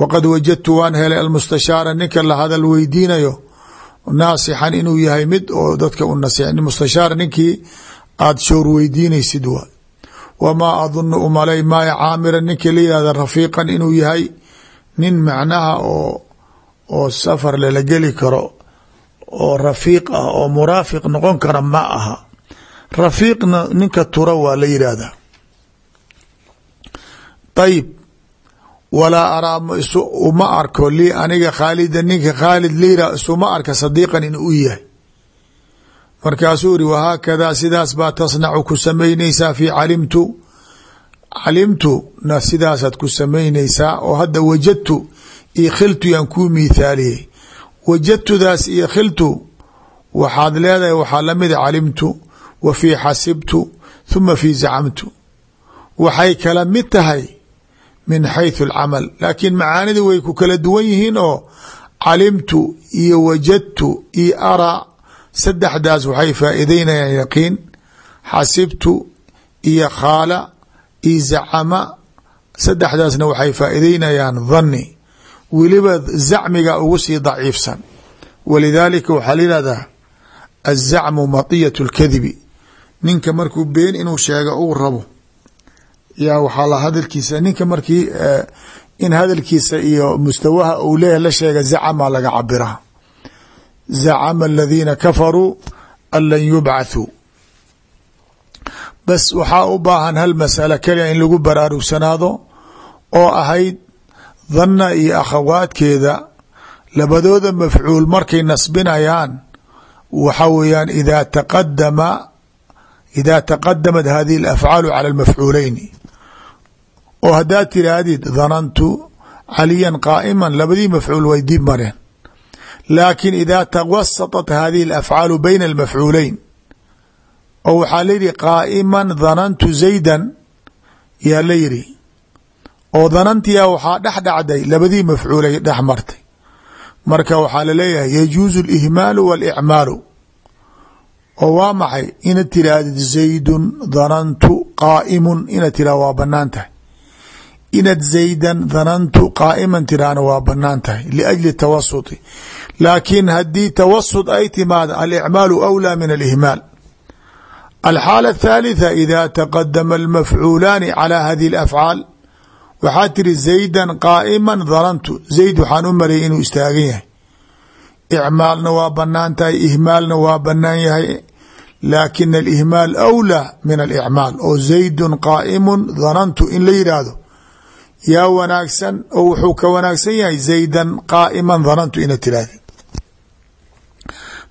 waqad wajadtu waan helay almustashaara ninka la hadal weydiinayo naasixan inuu yahay mid oo dadka u nas mustashaar ninkii aada shoor weydiinaysid waa wamaa adunu umalay maayo caamira ninka la yihahda rafiiqan inuu yahay nin macnaha oo oo safar lala geli karo oo rafiiq ah oo muraafiq noqon kara ma aha rafiiqna ninka tura waa la yidhaahdaa ayib walaa araa uma arko lii aniga khaalida ninka khaalid lira isuma arka sadiiqan in u yahay markaasuu iri wahaakadaa sidaas baa tasnacu ku samaynaysaa fi calimtu calimtu na sidaasaad ku samaynaysaa oo hadda wajadtu iyo khiltu yaan kuu miithaaliyey wajadtudaas iyo khiltu waxaad leedahay waxaa lamida calimtu wa fii xasibtu huma fii zacamtu waxay kala mid tahay min xayثu اlcamal laakiin macaanida way ku kala duwan yihiin oo calimtu iyo wajadtu iyo araa saddexdaas waxay faa'iideynayaan yaqiin xasibtu iyo khaala iyo zacama saddexdaasna waxay faa'iideynayaan dhanni weliba zacmiga ugu sii daciifsan walidaalika waxaa la yihahdaa aلzacmu maطiyaة اlkadibi ninka markuu been inuu sheega uu rabo yaa waxaa la hadalkiisa ninka markii in hadalkiisa iyo mustawaha uu leeyahy la sheega zacama laga cabiraa zacama aladiina kafaruu an lan yubcathuu bas waxaa u baahan hal masala keliya in lagu baraarugsanaado oo ahayd dhanna iyo akhawaadkeeda labadooda mafcuul markay nasbinayaan waxa weeyaan ida taqadama ida taqadamat hadihi alafcaalu cala almafcuuleyni oo haddaad tiraahdid dhanantu caliyan qaa'iman labadii mafcuul way dib mareen. Laakin ida tawasaطat hadihi alafcaalu bayna almafcuuleyn oo waxaa la yidhi qaa'iman dhanantu zaydan yaa la yidhi oo dhanantiyaa waxaa dhex dhacday labadii mafcuulay dhex martay. Marka waxaa la leeyahay yajuuzu alihmaalu waاlicmaalu oo waa maxay? Inaad tirahdid zaydun dhanantu qaa'imun inaad tirah waa bannaan tahay inaad zaydan dhanantu qaa'iman tirahna waa bannaan tahay liajli tawasuti laakiin haddii tawasut ay timaado alicmaalu awlaa min alihmaal alxaala athaalitha ida taqadama almafcuulaani calى hadihi alafcaal waxaa tiri zaydan qaa'ima dhanantu zayd waxaan u maleeyay inuu istaagan yahay icmaalna waa bannaan tahay ihmaalna waa banaan yahay laakina alihmaal awlaa min alicmaal oo zaydun qaa'imun dhanantu in la yidhaahdo yaa wanaagsan oo wuxuu ka wanaagsan yahay zaydan qaa'iman dhanantu ina tiraahdi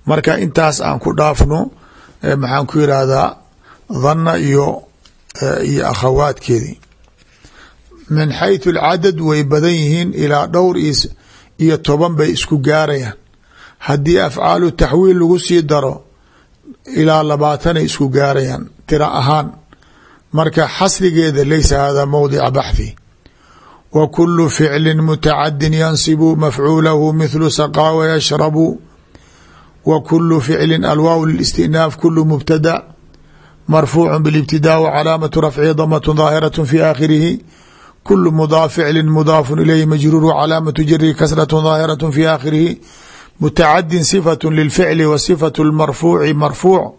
marka intaas aan ku dhaafno maxaan ku yidhaahdaa dhanna iyo iyo akhawaadkeedii. Min xayثu اlcadad way badan yihiin ilaa dhowr iyo toban bay isku gaarayaan. Haddii afcaalu taxwiil lagu sii daro ilaa labaatanay isku gaarayaan tira ahaan. Marka xasrigeeda laysa hada mowdica baxthi wkulu ficli mutacadin yansibu mafcuulahu mihlu saqaa wayashrabu wa kulu ficli alwaaw listinaaf kulu mubtada marfuucu bilibtidaa wacalaamatu rafcihi damatu daahiraة fi aakhirihi kulu mudaaf ficli mudaafu ilayhi majruur wcalaamatu jarihi kasratu daahiraة fi aakhirihi mutacadin sifatu lilficli wa sifatu marfuuci marfuuc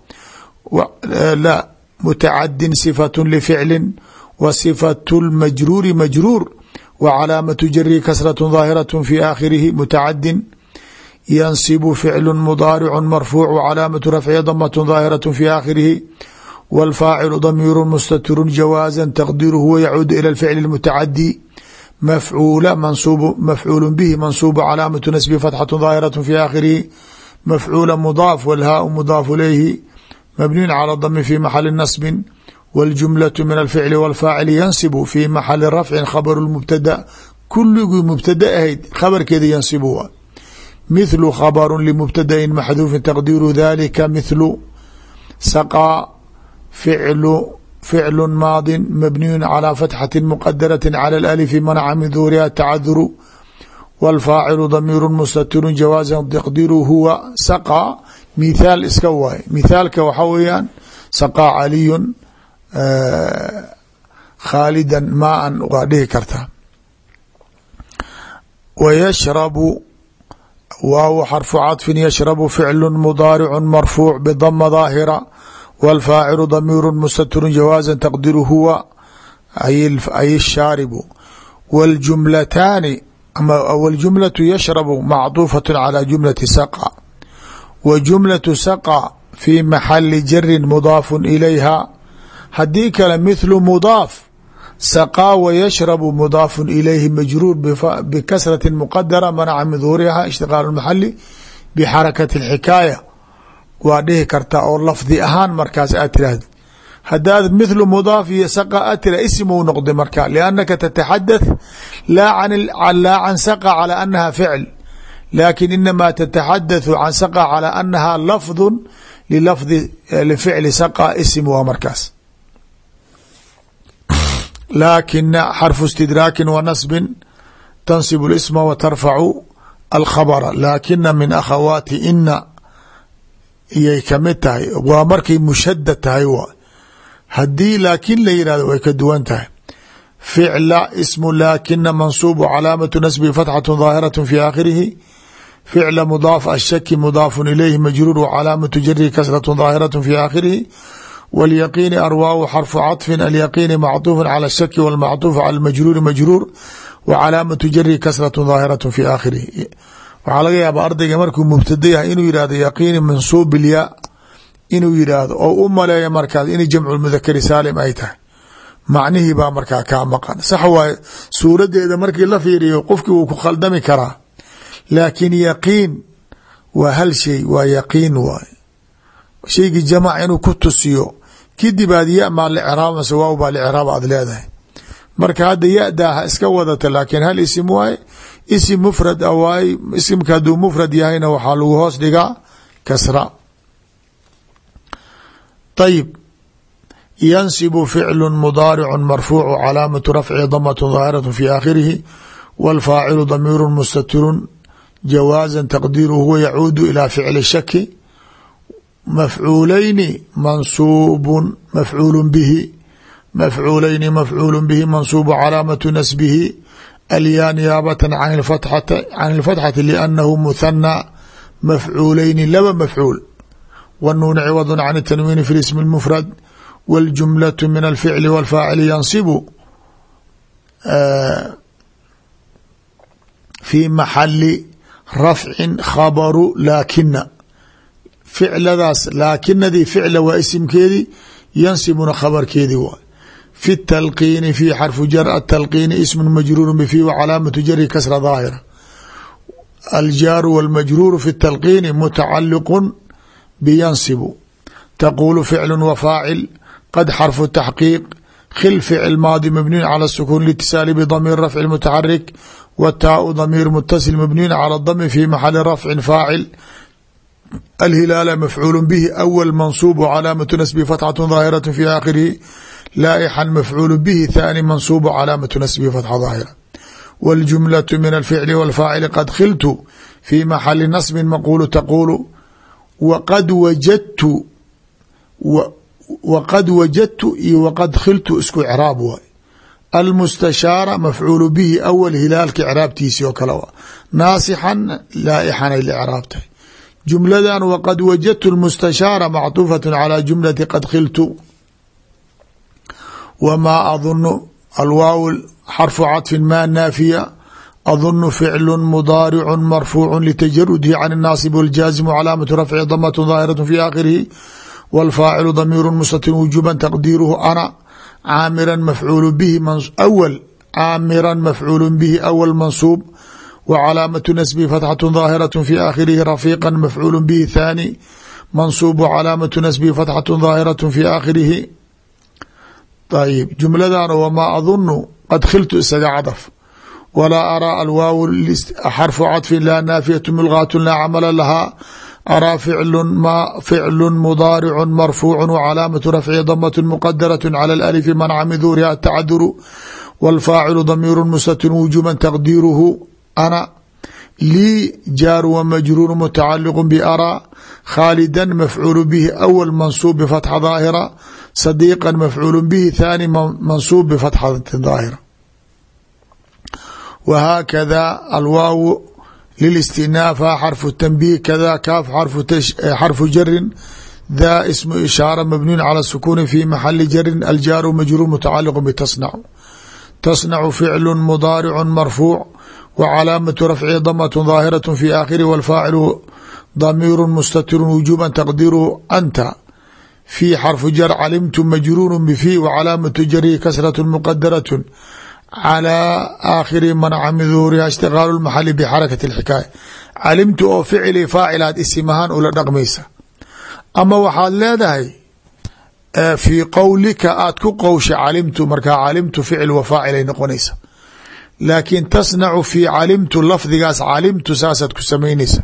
mutacadin sifatu lificlin wa sifatu lmajruuri majruur wa calaamatu jarihi kasraة daahiraة fi aakhirihi mutacadin yansibu ficlu mudaaricu marfuuc wa calaamatu rafci damaة daahiraة fi aakhirihi wاlfaacilu damiiru mustatiru jawaaza taqdiru huwa yacuudu ilى اficl اmutacadi mafcuula mansuub mafcuul bihi mansuub calaamatu nasbi fatxaة daahiraة fi aakhirihi mafcuula mudaaf wاlhaau mudaaf ilayhi mabniyu calى dami fi maxali nasbi wاljumlaة min alficli wاlfaacili yansibu fi maxali rafci khabru mubtada kuligii mubtada ahayd khabarkeeda yansibu wa mithlu khabru limubtadain maxduufin taqdiiru dalika mithlu saqaa ficlu ficlu maadi mabniyu calى fatxati mqadaraة calى اlأlfi manaca min duhuriha tacaduru wاlfaacilu damiiru mustatiru jawaaza taqdiru huwa saqaa mithaal iska waaye mithaalka waxaa weeyaan saqaa caliyu khaalida maan waa dhihi kartaa wa yashrabu waaw xarfu caطfin yashrabu ficlu mudaaricu marfuuc bdama daahira wاlfaacilu damiiru mustatirun jawaaza taqdiru huwa ay shaaribu wاljumlataani wاljumlaةu yashrabu macطuufaة calى jumlati saqa wa jumlaةu saqa fi maxali jarin mudaafu ilayha haddii kale mithlu mudaaf saqaa wayashrabu mudaafun ilayhi majruur bikasrati muqadara manaca min duhurihaa ishtiqaal maxali bixarakati xikaaya waa dhihi kartaa oo lafdi ahaan markaas aad tiraahd hadaad mithlu mudaaf iyo saqa aad tira ismou noqda marka liannaka tataxadath laa can saqa calaa annaha ficl laakin inamaa tataxadathu can saqa calaa annaha lafdu lilafdi eh, lificli saqa ism waa laakina xarfu istidraakin wa nasbin tansib اlisma wa tarfacu alkhabra laakina min akhawaati ina iyay kamid tahay waa markay mushada tahay w haddii laakin la yihahdo way ka duwan tahay ficla ismu laakina mansuubu calaamatu nasbi fatxatu daahiraة fi aakhirihi ficla mudaaf ashaki mudaafu ilayhi majruur wcalaamatu jarihi kasraة daahiraة fi aakhirihi wاlyaqiini arwaahu xarfu caطfin alyaqiini macطuufu calى الshaki wاlmacطuuf calى majruuri majruur wa calaamatu jarihi kasraة daahiraة fi aakhirihi waxaa laga yaaba ardayga markuu mubtada yahay inuu yihahdo yaqiini mansuub bilyaa inuu yidhaahdo oo u maleeya markaas in jamcu mudakari saalim ay tahay macnihii baa markaa kaa maqan sax waaye suuradeeda markii la fiiriyo qofkii wuu ku khaldami karaa laakiin yaqiin waa hal shay waa yaqiin waay shaygii jamac inuu ku tusiyo kadibaad ya maa lcraab mase waaw baa lcraab aad leedahay. Marka hadda yadaa ha iska wadata laakiin hal isim waaye isim mufrad a waaye isimka hadduu mufrad yahayna waxaa lagu hoos dhigaa kasra. Ayib yansibu ficlu mudaaricu marfuucu calaamatu rafci damat daahiratu fi aakhirihi wاlfaacilu damiiru mustatiru jawaaza taqdiiruhu yacuudu ilى ficli shaki mafcuulayni mansuubun mafcuulu bihi mafcuulayni mafcuulu bihi mansuubu calaamatu nasbihi alyaa niyaabatan an can ilfatxati liannahu muhanaa mafcuulayni laba mafcuul wanuun ciwadun can itanwiini fi ismi lmufrad waljumlatu min alficli walfaacili yansibu fi maxali rafcin khabaru laakina ficladaas laakinadii ficla waa isimkeedii yansibuna khabarkeedii waay fi talqiini fi xarfu jar atalqiini ismu majruuru bfi wcalaamatu jari kasra daahira. Aljaaru wاlmajruuru fi talqiini mutacaliqu byansibu taquulu ficlu wa faacil qad xarfu taxqiiq khil ficil maadi mabniyu cala sukuun litisaali bdamiir rafci mutaxarik wa taau damiir mutasil mabniyun cala dami fi maxali alhilaala mafcuulu bihi awal mansuub calaamatu nasbi fatxatu daahiraة fi aakhirihi laaixan mafcuulu bihi thaani mansuubu calaamatu nasbi fatxa daahira wاljumlaة min alficli wاlfaacili qad khiltu fi maxali nasbin maquulu taquulu wqad wajadtu waqad wajadtu iyo waqad khiltu isku craab waay almustashaara mafcuulu bihi awal hilaalka craabtiisi oo kale naasixan laaixan ay lcraab tahay jumladan waqad wajadtu lmustashaara macطuufaة calى jumlati qad khiltu wmaa adunu alwaaw xarfu caطfin ma naafiya adun ficlu mudaaricu marfuucu litajarudihi can الnaasib wاljaazimu calaamatu rafci damat daahiraة fi aakhirihi wاlfaacilu damiiru mustatir wujuba taqdiiruhu ana caamira mafcuul bihi awal caamira mafcuulu bihi awal mansuub wa calaamatu nasbi fatxatu daahiraة fi aakhirihi rafiiqa mafcuulu bihi thaani mansuub wa calaamatu nasbi fatxatu daahiraة fi aakhirihi ayb jumladan wmaa adunu qad khiltu isaga cadaf wlaa araa alwaaw xarfu caطfi laa naafiyatu mulgaatu laa camala lahaa araa ficlu mudaaricu marfuucu wcalaamatu rafci damat muqadaraة calى اlأlifi manca min duuriha atacaduru wاlfaacilu damiiru mustatir wujuba taqdiiruhu ana lii jaaru wmajruur mutacaliq baraa khaalida mafcuul bihi awal mansuub bfatxa daahira sadiiqa mafcuul bihi thaani mansuub bfatxati daahira whakada alwaaw lilistinaaf xarfu tanbiih kada kaaf xarfu jarin da ismu ishaara mabniyun cala sukuni fi maxali jarin aljaaru majruur mutacaliqu bitasnacu tasnacu ficlu mudaaricu marfuuc wa calaamatu rafci damat daahiraة fi aakhiri wاlfaacilu damiiru mustatiru wujuba taqdiru anta fi xarfu jar calimtu majruur bfi w calaamatu jarihi kasraة muqadaraة calى aakhiri manca min duhuriha ishtigaalu lmaxali bxarakati اlxikaaya calimtu oo ficili faacilaad isim ahaan ula dhaqmaysa ama waxaad leedahay fii qowlika aad ku qowsha calimtu markaa calimtu ficil wa faacilay noqonaysa laakiin tasnacu fii calimtu lafdigaas calimtu saasaad ku samaynaysa.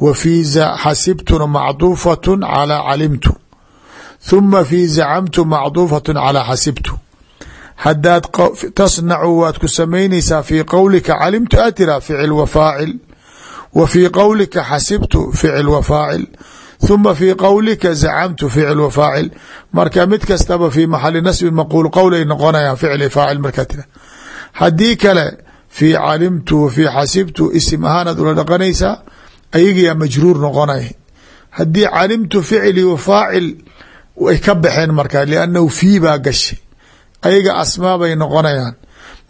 Wa fii xasibtuna macduufatun calaa calimtu. Huma fii zacamtu macduufatun calaa xasibtu. Haddaad tasnacu waad ku samaynaysaa fii qowlika calimtu aa tiraa ficil wa faacil. Wa fii qowlika xasibtu ficil wa faacil. Huma fii qowlika zacamtu ficil wa faacil. Marka mid kastaba fii maxali nasbi maquul qowl noqonayaan ficil faacil markaa tira haddii kale fii calimtu fii xasibtu isim ahaanaad ula dhaqanaysaa ayagiyaa majruur noqonaya haddii calimtu ficili wa faacil way ka baxeen markaa liannahu fii baa gashay. Ayaga asmaa bay noqonayaan.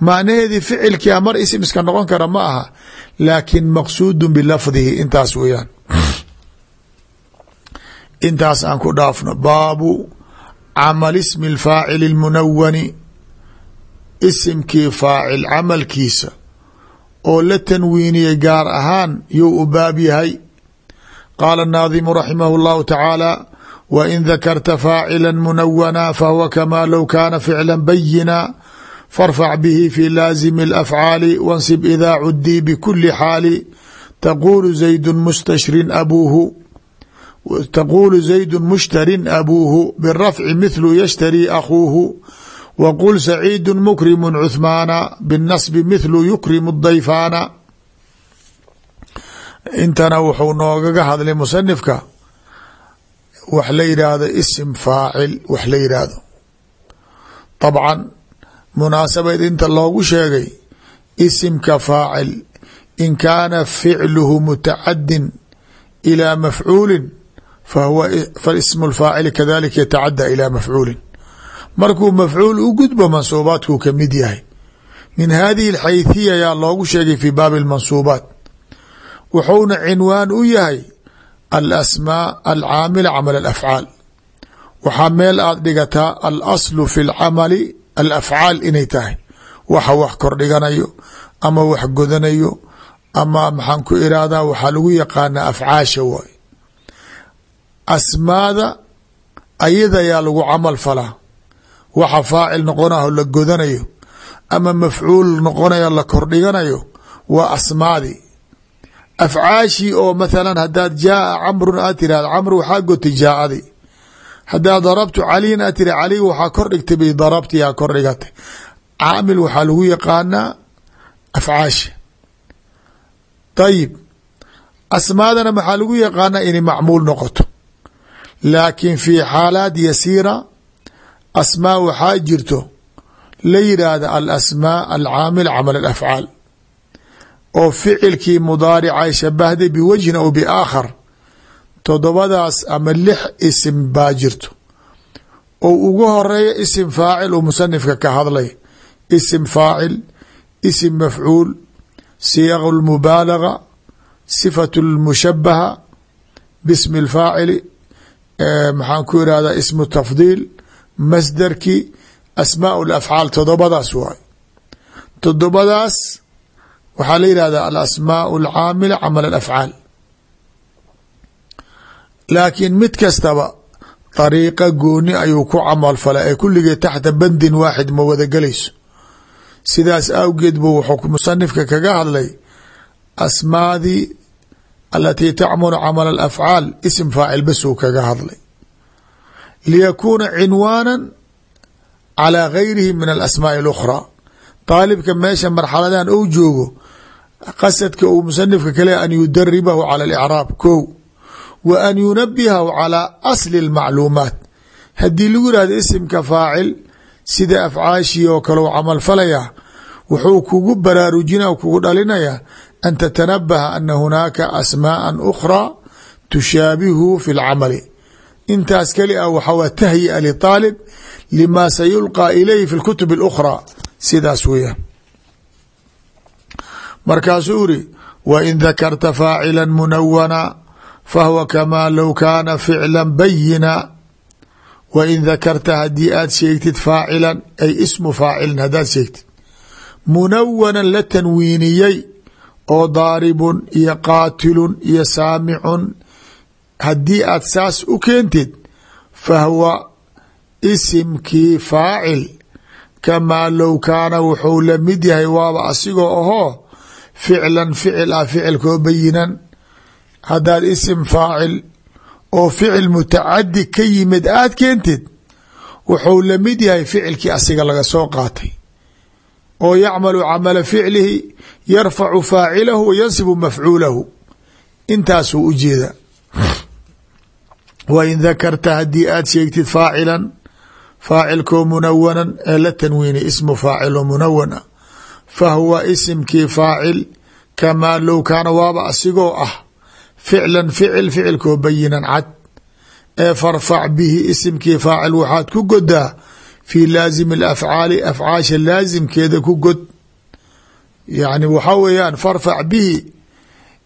Macnaheedii ficilkia mar isim iska noqon kara ma aha laakin maqsuudu bilafdihi intaas weeyaan. Intaas aan ku dhaafno baabu camal ismi اlfaacili اlmunawani isimkii faacil camalkiisa oo la tanwiiniya gaar ahaan yuu u baab yahay. Qaala naadimu raximah اllahu tacaala wain dakarta faacila munawana fahuwa kamaa low kaana ficla bayina farfac bihi fi laazimi اlafcaali wansib idaacu dii bikuli xaali taquulu zaydun mustashrin abuuhu taquulu zaydu mushtarin abuuhu birafci mithlu yashtari akhuuhu wqul saciidu mukrimu cuhmaana binasbi mithlu yukrimu dayfaana intana wuxuu noogaga hadlay musanifka wax la yidhaahdo isim faacil wax la yidhaahdo dabcan munaasabad inta loogu sheegay isimka faacil in kaana ficluhu mutacadin ilaa mafcuulin fahuwa faismu lfaacili kadalika yatacada ilaa mafcuulin markuu mafcuul u gudbo mansuubaadkuu ka mid yahay. Min haadihi alxayhiya yaa loogu sheegay fi baabi almansuubaat. Wuxuuna cinwaan u yahay alasmaa alcaamila camal alafcaal. Waxaa meel aad dhigataa alaslu fi lcamali alafcaal inay tahay. Waxa wax kordhiganayo ama wax godanayo ama maxaan ku irahdaa waxaa lagu yaqaanaa afcaasha waay. Asmaada ayadayaa lagu camal falaa waxa faacil noqonaho la godanayo ama mafcuul noqonayo la kordhiganayo waa asmaadii afcaashii oo mathalan haddaad jaaa camrun aad tirahda camr waxaa gotay jaaadi. Haddaad darabtu caliyin aad tira caliga waxaa kor dhigtay bay darabti yaa kor dhigatay. Caamil waxaa lagu yaqaanaa afcaasha ayib asmaadana maxaa lagu yaqaanaa inay macmuul noqoto. Laakiin fii xaalaat yasiira asmaa waxaa jirto la yidhaahda alasmaa alcaamil camal alafcaal oo ficilkii mudaaricay shabahday biwajhin aw biaakhar todobadaas ama lix isim baa jirto. Ou ugu horreeya isim faacil uu musanifka ka hadlay. Isim faacil isim mafcuul siyaq lmubaalaga sifat lmushabaha bismi اlfaacili maxaan ku irahdaa ismu tafdiil masdarki asmaa اlafcaal todobadaas waay. Todobadaas waxaa la yihahdaa alasmaa alcaamila camal alafcaal laakiin mid kastaba dariiqa gooni ayuu ku camal falay ee kulligee taxta bandin waaxid ma wada gelayso. Sidaas awgeed buu wuxuu musanifka kaga hadlay asmaadii alatii tacmulu camal alafcaal isim faacil basuu kaga hadlay liyakuuna cinwaana calaa gayrihi min alasmaaءi اlukhraa daalibka meesha marxaladan ou joogo qasadka uu musanifka kale an yudaribahu cala alicraab ko wa an yunabihahu calaa asli اlmacluumaat haddii lagu yihahdo isimka faacil sida afcaashii oo kale u camal falayaa wuxuu kugu baraarujina kugu dhalinayaa an tatanabaha ana hunaaka asmaaa ukhraa tushaabihu fi lcamali intaas keli ah waxaa waa tahyi'a liطaalib lima sayulqى ilayhi fi اlkutub اlأkhraa sidaas weeyaan markaasuu iri wain dakarta faacila munawana fahuwa kamaa low kaana ficla bayina wain dakarta haddii aad sheegtid faacilan ay ismu faacilin haddaad sheegtid munawanan la tanwiiniyey oo daaribun iyo qaatilun iyo saamicun haddii aad saas u keentid fahwa isimkii faacil. Kamaa low kaana wuxuu la mid yahay waaba asigoo ahoo ficlan ficil ah ficilkoo bayinan. Haddaad isim faacil oo ficil mutacadi ka yimid aad keentid wuxuu la mid yahay ficilkii asiga laga soo qaatay. Oo yacmalu camala ficlihi yarfacu faacilahu wa yansibu mafcuulahu. Intaasuu u jeeda wain dakarta haddii aad sheegtid faacilan faacilkoo munawanan ee la tanwiinay ismu faaciloo munawan ah fahuwa isimkii faacil kamaa low kaana waaba asigoo ah ficlan ficil ficilkoo bayinan cad ee farfac bihi isimkii faacil waxaad ku godaa fii laazimi alafcaali afcaasha laasimkeeda ku god yani waxaa weeyaan farfac bihi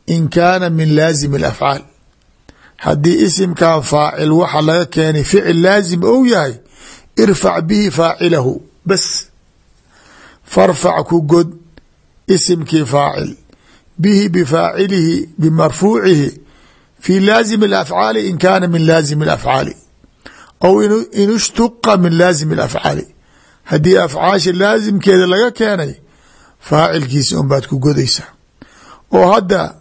in kaana min laazimi alafcaal haddii isimkan faacil waxa laga keenay ficil laazim ou yahay irfac bihi faacilahu bas. Farfac ku god isimkii faacil. Bihi bifaacilihi bimarfuucihi fi laazimi alafcaali in kaana min laazimi alafcaali. Aw in ishtuqa min laazimi alafcaali. Haddii afcaasha laasimkeeda laga keenay faacilkiisa un baad ku godaysaa. Oo hadda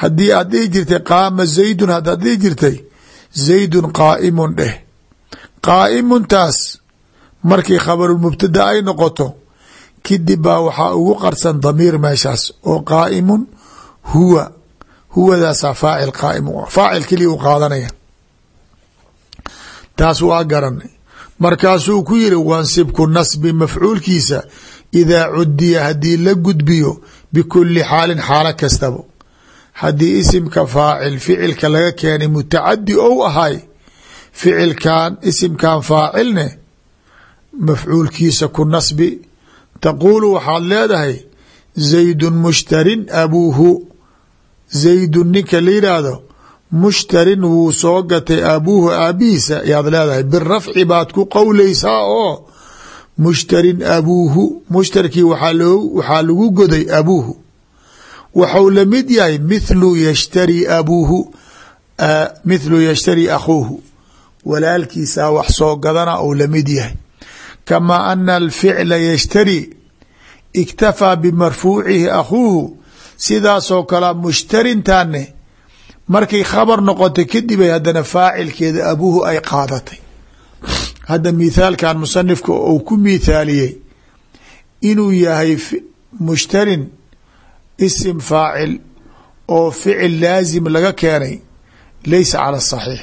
haddii aad dhihi jirtay qaama zaydun haddaad dhihi jirtay zaydun qaa'imun dheh. Qaa'imuntaas markii khabarulmubtada ay noqoto kadib baa waxaa ugu qarsan damiir meeshaas oo qaa'imun huwa huwadaasaa faacil qaa'im faacil keliya u qaadanaya. Taas waa garanay markaasuu ku yiri wansibku nasbi mafcuulkiisa idaa cudiya haddii la gudbiyo bikuli xaalin xaalo kastaba haddii isimka faacil ficilka laga keenay mutacadi ou ahay ficilkan isimkan faacilne mafcuulkiisa ku nasbi taquulu waxaad leedahay zaydun mushtarin abuuhu. Zaydun ninka la yidhaahdo mushtarin wuu soo gatay abuuhu aabihiisa yaad leedahay birafci baad ku qowleysaa oo mushtarin abuuhu mushtarkii waxaa lagu goday abuuhu waxau la mid yahay mithlu yashtari abuuhu mithlu yashtari akhuuhu. Walaalkiisaa wax soo gadana ou la mid yahay. Kamaa ana alficla yashtari iktafaa bimarfuucihi akhuuhu sidaasoo kalea mushtarintaane markay khabar noqotay kadibay haddana faacilkeeda abuuhu ay qaadatay. Hadda mithaalkan musanifka uu ku mithaaliyey inuu yahay mushtarin isim faacil oo ficil laazim laga keenay laysa cala saxiix.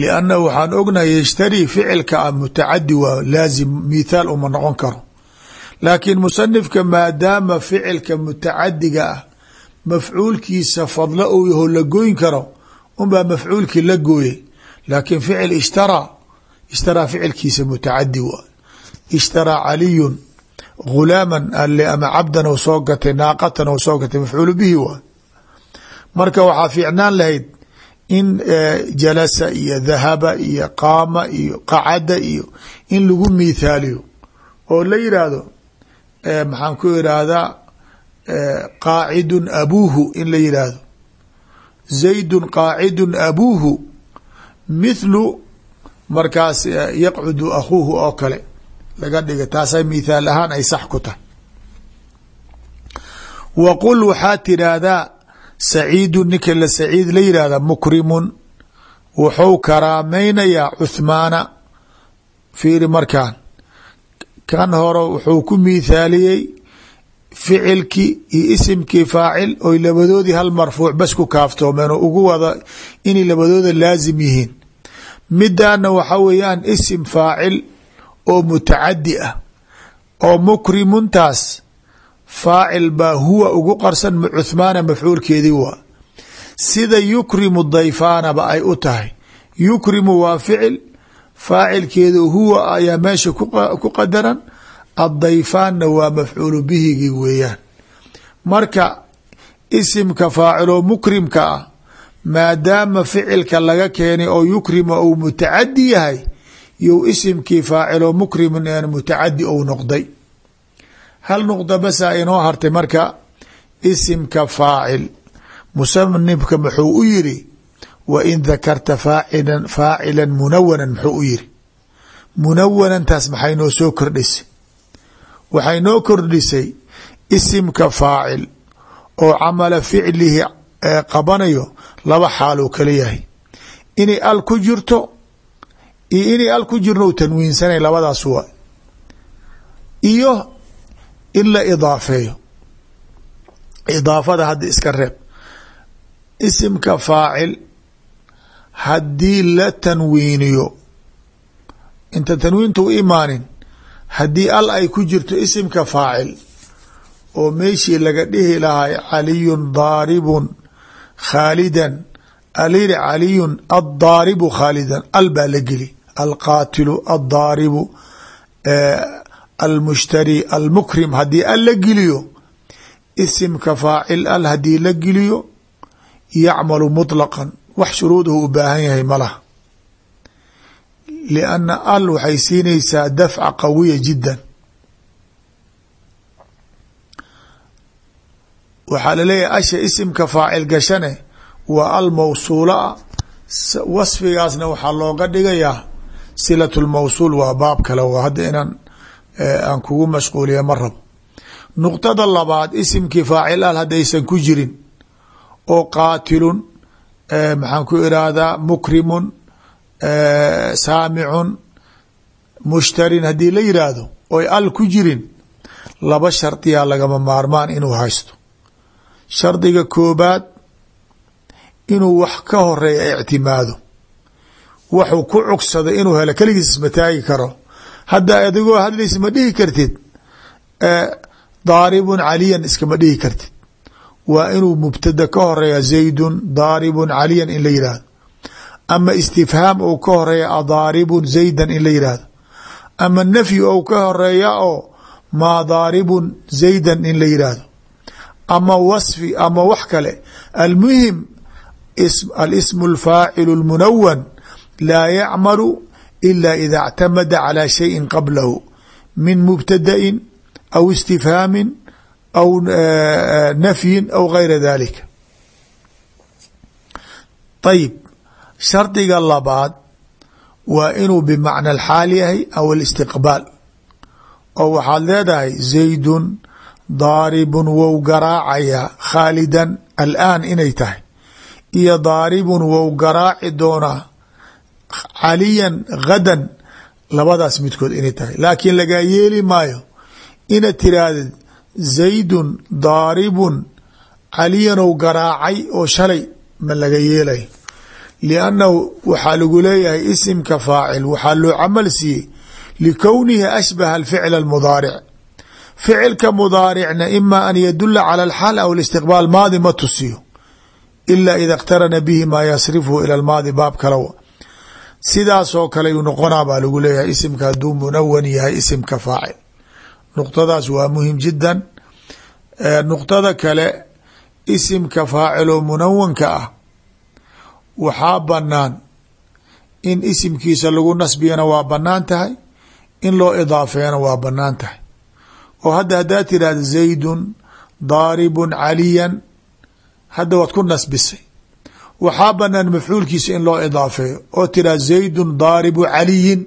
Lianna waxaan ognahay yashtari ficilka a mutacadi waa laazim mithaal uma noqon karo. Laakiin musanifka maadaama ficilka mutacadiga ah mafcuulkiisa fadlo ou yaho la gooyn karo unbaa mafcuulkii la gooyey. Laakiin ficil ishtaraa ishtaraa ficilkiisa mutacadi waa. Ishtaraa ghulaaman ale ama cabdan ou soo gatay naaqatan ou soo gatay mafcuulu bihi waa marka waxaa fiicnaan lahayd in jalasa iyo dahaba iyo qaama iyo qacada iyo in lagu mithaaliyo oo la yidhaahdo maxaan ku irahdaa qaacidun abuuhu in la yidhaahdo zaydun qaacidun abuuhu mithlu markaas yaqcudu akhuuhu oo kale laga dhiga taasay mithaal ahaan ay sax ku tahay. Wa waxaa tiraahdaa saciidun ninka la saciid la yidhahda mukrimun wuxuu karaamaynayaa cuthmaana fiiri markaan. Kan hore wuxuu ku miithaaliyey ficilkii iyo isimkii faacil oy labadoodii hal marfuuc bas ku kaaftoomeen oo ugu wada inay labadooda laasim yihiin. Midaana waxa weeyaan isim faacil oo mutacadi ah oo mukrimuntaas faacil baa huwa ugu qarsan cuthmaana mafcuulkeedii waa. Sida yukrimu dayfaanaba ay u tahay. Yukrimu waa ficil faacilkeedu huwa ayaa meesha ku qadaran addayfaanna waa mafcuulu bihigi weeyaan. Marka isimka faaciloo mukrimka ah maadaama ficilka laga keenay oo yukrima uu mutacadi yahay you isimkii faaciloo mukrimin een mutacadi ou noqday. Hal nuqda basaa inoo hartay marka isimka faacil. Musanifka muxuu u yiri wa in dakarta faacila faacila munawanan muxuu u yiri munawanantaas maxay noo soo kordhisay? Waxay noo kordhisay isimka faacil oo camala ficlihi qabanayo laba xaaluu kala yahay. Inay al ku jirto iyo inay al ku jirno u tanwiinsanay labadaas waa iyo in la idaafeeyo. Idaafada hadda iska reeb. Isimka faacil haddii la tanwiiniyo inta tanwiinta u imaanin haddii al ay ku jirto isimka faacil oo meeshii laga dhihi lahay caliyun daaribun khaalidan alyiri caliyun addaaribu khaalidan al baa la geli alqaatilu addaaribu almushtari almukrim haddii al la geliyo isimka faacil al haddii la geliyo yacmalu muطlaqan wax shuruuduhu u baahan yahay malaha lianna al waxay siinaysaa dafca qawiya jiddan waxaa la leeyahay asha isimka faacil gashane waa al mawsuula ah wasfigaasna waxaa looga dhigayaa silat lmawsuul waa baab kale oo hadda inaan aan kugu mashquuliya ma rabo. Nuqtada labaad isimkii faacil al haddaysan ku jirin oo qaatilun maxaan ku irahdaa mukrimun saamicun mushtarin haddii la yiraahdo oy al ku jirin laba shardiyaa lagama maarmaan inuu haysto. Shardiga koobaad inuu wax ka horreeya ictimaado waxuu ku cugsada inuu helo keligiis isma taagi karo. Hadda adigoo hadlaysa ma dhihi kartid daaribun caliyan iskama dhihi kartid. Waa inuu mubtada ka horreeya zaydun daaribun caliyan in la yihahdo ama istifhaam ou ka horreeya adaaribun zaydan in la yihahdo ama nafyi ou ka horreeya oo maa daaribun zaydan in la yihahdo ama wasfi ama wax kale. Almuhim alismu alfaacilu اlmunawan laa yacmalu ila ida اctamada calى shayin qablahu min mubtadain aw istifhaamin aw nafyin aw gayra dalika ayib shardiga labaad waa inuu bimacna alxaal yahay aw alistiqbaal oo waxaad leedahay zaydun daaribun wou garaacayaa khaalidan alaan inay tahay iyo daaribun wou garaaci doonaa caliyan gadan labadaas midkood inay tahay. Laakiin lagaa yeeli maayo inaad tiraahdeed zaydun daaribun caliyanow garaacay oo shalay ma laga yeelay. Liannahu waxaa lagu leeyahay isimka faacil waxaa loo camal siiyey likownihi ashbaha alficla almudaaric. Ficilka mudaaricna ima an yadula cala alxaal aw alistiqbaal maadi ma tusiyo ila ida اqtarana bihi maa yasrifhu ila lmaadi baab kalewa sidaasoo kale uu noqonaa baa lagu leeyahay isimka hadduu munawan yahay isimka faacil. Nuqtadaas waa muhiim jiddan. Nuqtada kale isimka faaciloo munawanka ah waxaa banaan in isimkiisa lagu nasbiyana waa bannaan tahay in loo idaafeeyana waa bannaan tahay. Oo hadda haddaad tirahda zaydun daaribun caliyan hadda waad ku nasbisay waxaa banaan mafcuulkiisa in loo idaafeeyo oo tiraa zaydun daaribu caliyin.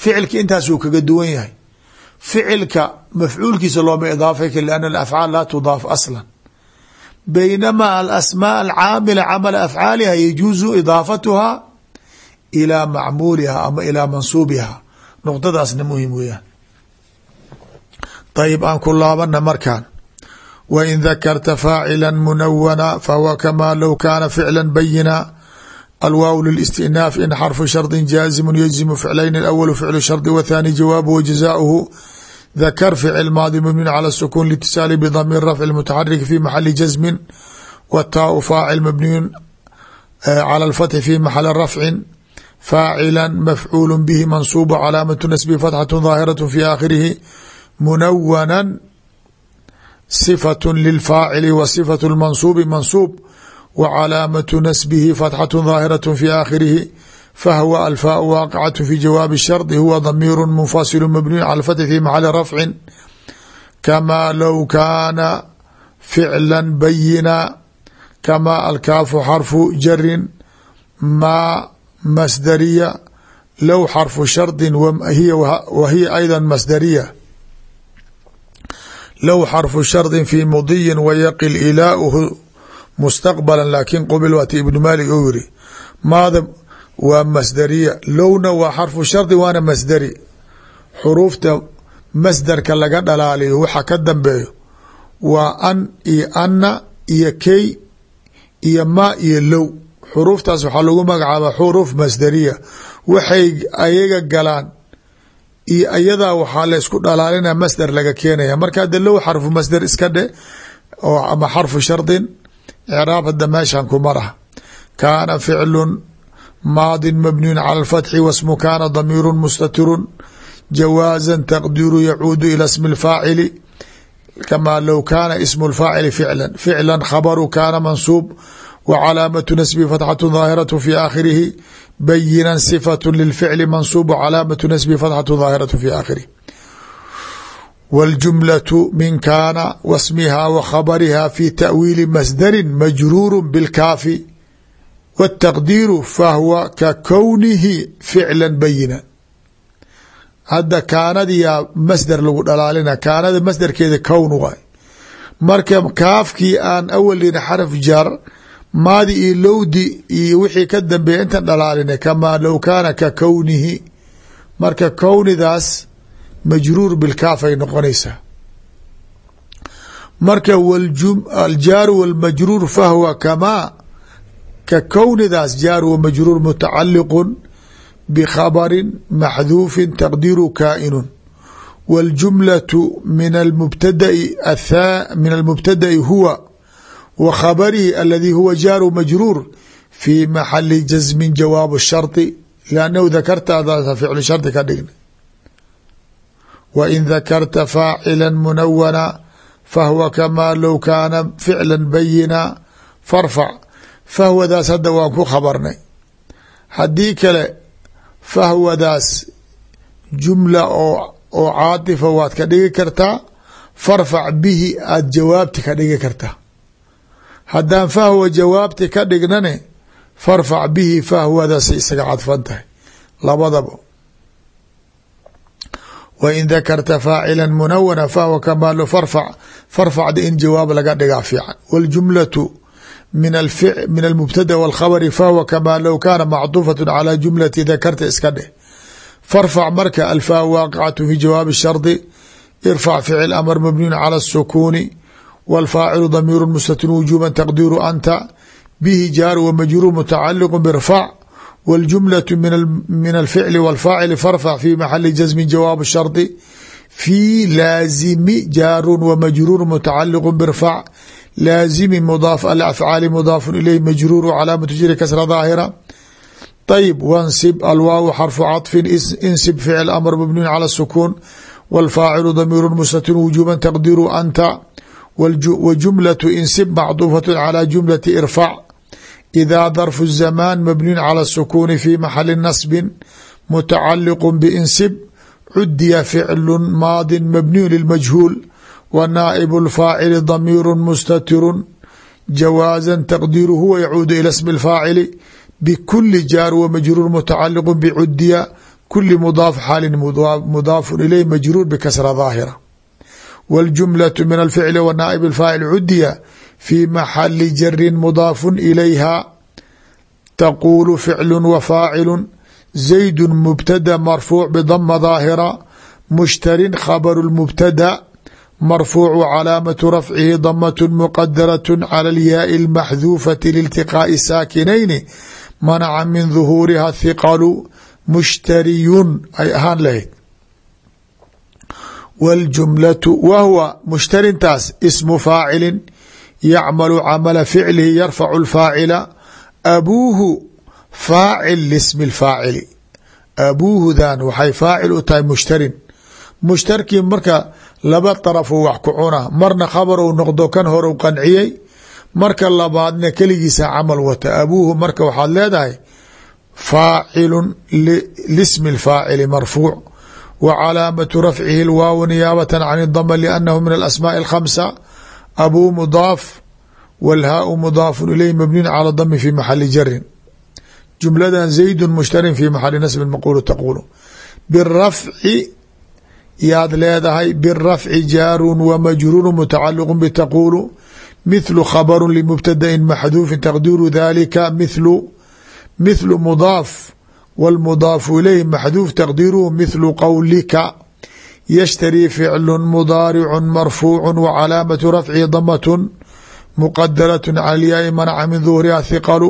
Ficilka intaasuu kaga duwan yahay. Ficilka mafcuulkiisa looma idaafay kar lianna alafcaal laa tudaaf aslan. Baynamaa alasmaa alcaamila camala afcaaliha yajuusu idaafatuha ilaa macmuuliha ama ilaa mansuubiha. Nuqdadaasna muhiim weeyaan. Ayib aan ku laabana markaan wain dakarta faacila munawana fahuwa kamaa low kaana ficla bayina alwaaw listinaaf in xarfu shardi jaazimu yajzimu ficlayn awl ficlu shardi wthani jawaabu wajazauhu dakar ficil maadi mubnin cala sukuun litisaali bdamiir rafci mutaxarik fi maxali jazmin wataau faacil mabniyun cala fatxi fi maxali rafcin faacila mafcuul bihi mansuubu calaamatu nasbi fatxatu daahiraة fi aakhirihi munawana صfaة lilfaacili wa صfaة اlmansuubi mansuub wa calaamatu nasbihi fatxaة ظaahiraة fi aakhirihi fahwa alfaau waaqcaة fi jawaabi الshardi huwa damiir munfasilu mabniyu cala اlfathi fi maxali rafcin kama low kaana ficla bayina kama alkaafu xarfu jarin maa masdariya low xarfu shardi wa hiya ayda masdariya low xarfu shardi fi mudiyin wayaqil ilaauhu mustaqbala laakin qubil waati ibnu maalik ou yiri maada waa masdariya lowna waa xarfu shardi waana masdari xuruufta masdarka laga dhalaaliyo waxa ka dambeeyo waa an iyo anna iyo key iyo ma iyo low xuruuftaas waxaa lagu magacaabaa xuruuf masdariya waxay ayaga galaan iyo ayadaa waxaa la ysku dhalaalina masdar laga keenaya marka de low xarfu masdar iska dhe oo ama xarfu shardin icraab hadda meeshan ku marah kaana ficlun maadin mabniyun cala alfatxi wasmu kaana damiiru mustatirun jawaaza taqdiru yacuudu ila smi اlfaacili kama low kaana ismu اlfaacili ficla ficla khabaru kaana mansuub wa calaamatu nasbi fatxatu daahiraة fi aakhirihi bayinan صifaة lilficli mansuub wcalaamatu nasbi fatxatu daahiraة fi aakhirihi wاljumlaة min kaana wasmiha wa khabariha fi taأwiili masdari majruuru bاlkaafi wالtaqdiiru fahwa ka kownihi ficla bayina hadda kaanadiyaa masder lagu dhalaalina kaanada masderkeeda kown waay marka kaafkii aan awalina xaraf jar maadi iyo lowdi iyo wixii ka dambeeya intan dhalaalina kamaa low kaana ka kownihi. Marka kownidaas majruur bilkaaf ay noqonaysaa. Marka aljaaru walmajruur fahwa kamaa ka kownidaas jaar wa majruur mutacaliqu bkhabri maxduufi taqdiru kaa'inu wاljumlaة min almubtadai min almubtada'i huwa wa khabarihi aladi huwa jaaru majruur fi maxali jasmi jawaabu shardi lannahu dakartaadaasa ficlu shardi ka dhigna wa in dakarta faacila munawana fahwa kamaa low kaana ficla bayina farfac fahwadaas hadda waan ku khabarnay. Haddii kale fahwadaas jumla oo oo caatifa waad ka dhigi kartaa. Farfac bihi aada jawaabti ka dhigi kartaa haddaan fahwa jawaabti ka dhignane farfac bihi fahwadaasay isaga cadfan tahay. Labadaba. Wain dakarta faacila munawana fahwa kamaalo farfac farfacda in jawaab laga dhigaa fiican. Waljumlatu min almubtada walkhabari fahwa kamaa low kaana macduufat calaa jumlati dakarta iska dheh. Farfac marka الفاء واقعة في جواب الشرط ارفع فعل أمر مبني على السكون wاlfaacilu damiiru mustatir wujuba taqdiiru anta bihi jaar wmajruur mutacaliq birfac wاljumlaة min alficli wاlfaacili farfac fi maxali jasmi jawaab shardi fii laazimi jaarun wmajruur mutacaliq birfac laazimi mudaaf alafcaali mudaafu ileyh majruur calaamatu jiri kasra daahira ayb wansib alwaaw xarfu caطfin insib ficil amr mabniun calى الsukuun wاlfaacilu damiiru mustatir wujuba taqdiru anta wa jumlaة insib macduufaة calى jumlati irfac idaa darfu الzamaan mabniun calى الsukuuni fi maxali nasbi mutacaliq binsib cudiya ficlu maadi mabniyu lilmajhuul w naaئb الfaacili damiir mustatiru jawaaza taqdiiru huwa yacuudu ilى smi اlfaacili bkuli jaar w majruur mutacaliq bcudiya kuli mudaaf xaali mudaafu ileyh majruur bkasra daahira wاljumlaة min alficli w naaئb اfaacil cudiya fi maxali jari mudaafu ilayha taquulu ficlu wa faacilu زaydu mubtada marfuuc bdama daahira mushtarin khabru mubtada marfuuc calaamatu rafcihi damat muqadaraة calى اlyaai اlmaxduufati liltiqaaءi saakinayni manaca min duhuuriha hiqalu mushtariyun ay ahaan lahayd wاljumlatu wa huwa mushtarintaas ismu faacilin yacmalu camala ficlihi yarfacu lfaacila abuuhu faacil lismi lfaacili abuuhudan waxay faacil u tahay mushtarin mushtarkii marka laba darafuu wax ku cuna marna khabaru noqdo kan horu qanciyey marka labaadna keligiisa camal wata abuuhu marka waxaad leedahay faacilu lismi lfaacili marfuuc wa calaamatu rafcihi lwaaw niyaabata can dama liannahu min alasmaaءi alkhamsa abuu mudaaf wاlhaau mudaafu ilayh mabniin cala dami fi maxali jarin jumladan zaydu mushtarin fi maxali nasbin maqulu taqulu birafci yaad leedahay birafci jaarun wa majruuru mutacaliqu btaqulu mithlu khabru limubtadain maxduufin taqdiiru dalika mithlu mithlu mudaaf wاlmudaafu ilayh maxduuf taqdiiruhu mithlu qowlika yashtarii ficlu mudaaricu marfuucu wa calaamatu rafcihi damatun muqadaraة cala lyaai manaca min duhuriha hiqalu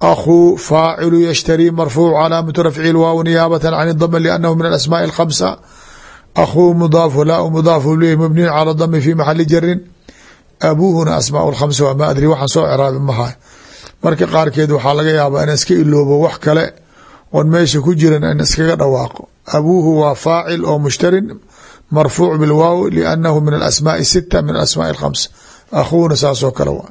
akhuu faacilu yashtarii marfuuc calaamatu rafcihi waaw niyaabata can dama liannahu min alasmaaءi اlkhamsa akhuu mudaafu laa mudaafu ilayh mabniyu cala dami fi maxali jarin abuuhuna asmaa lkhamsa waa ma adri waxaan soo ciraabi maha marka qaarkeed waxaa laga yaabaa in iska iloobo wax kale oon meesha ku jiran an iskaga dhawaaqo. Abuuhu waa faacil oo mushtarin marfuuc bilwaaw liannahu min alasmaai sita min alasmaai alkhamsa. Akhuuna saasoo kale waa.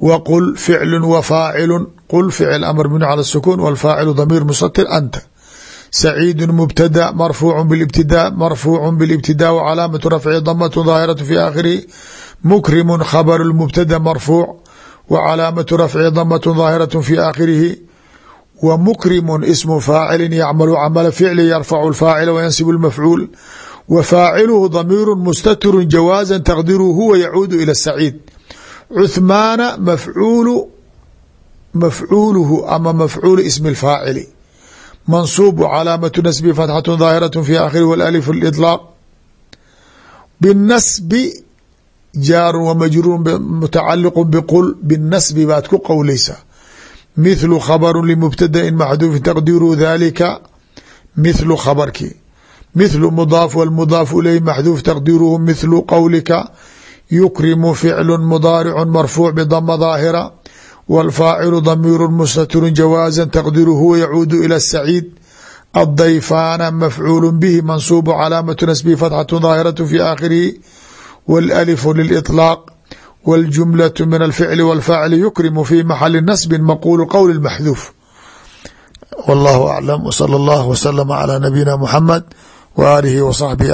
Wa qul ficlu wa faacilun. Qul ficil amr minu cala sukuun walfaacilu damiir musatir anta. Saciidu mubtada marfuucu bilibtidaa marfuucu bilibtidaa wacalaamatu rafci damatu daahiratu fi aakhirihi mukrimun khabaru lmubtada marfuuc wacalaamatu rafci damatu daahiratu fi aakhirihi w mukrimu ismu faacili yacmalu camala ficli yarfacu اfaacila wayansibu اlmafcuul wa faaciluhu damiiru mustatiru jawaaza taqdiru huwa yacuudu ilى saciid cuhmaana mafcuulu mafcuuluhu ama mafcuulu ismi اfaacili mansuub calaamatu nasbi fatxatu daahiraة fi aakhiri wاlif اliطlaaq biالnasbi jaaru wamajruur mutacaliq bqul biالnasbi baad ku qowleysaa mithlu khabru limubtadain maxduufi taqdiru dalika mithlu khabarki mithlu mudaaf wاlmudaaf ilayh maxduuf taqdiruhu mithlu qowlika yukrimu ficlu mudaaricu marfuuc bdama daahira wاlfaacilu damiiru mustatiru jawaaza taqdiru huwa yacuudu ilى saciid addayfaana mafcuulu bihi mansuubu calaamatu nasbihi fatxatu daahiraة fi aakhirihi wاlalifu liliطlaaq wاljumlaة min alficli wاlfaacili yukrimu fi maxali nasbi maquulu qowli maxduuf wallahu aclam wslى اllah wslama calى nabiyina muxamed w aalihi w saxbihi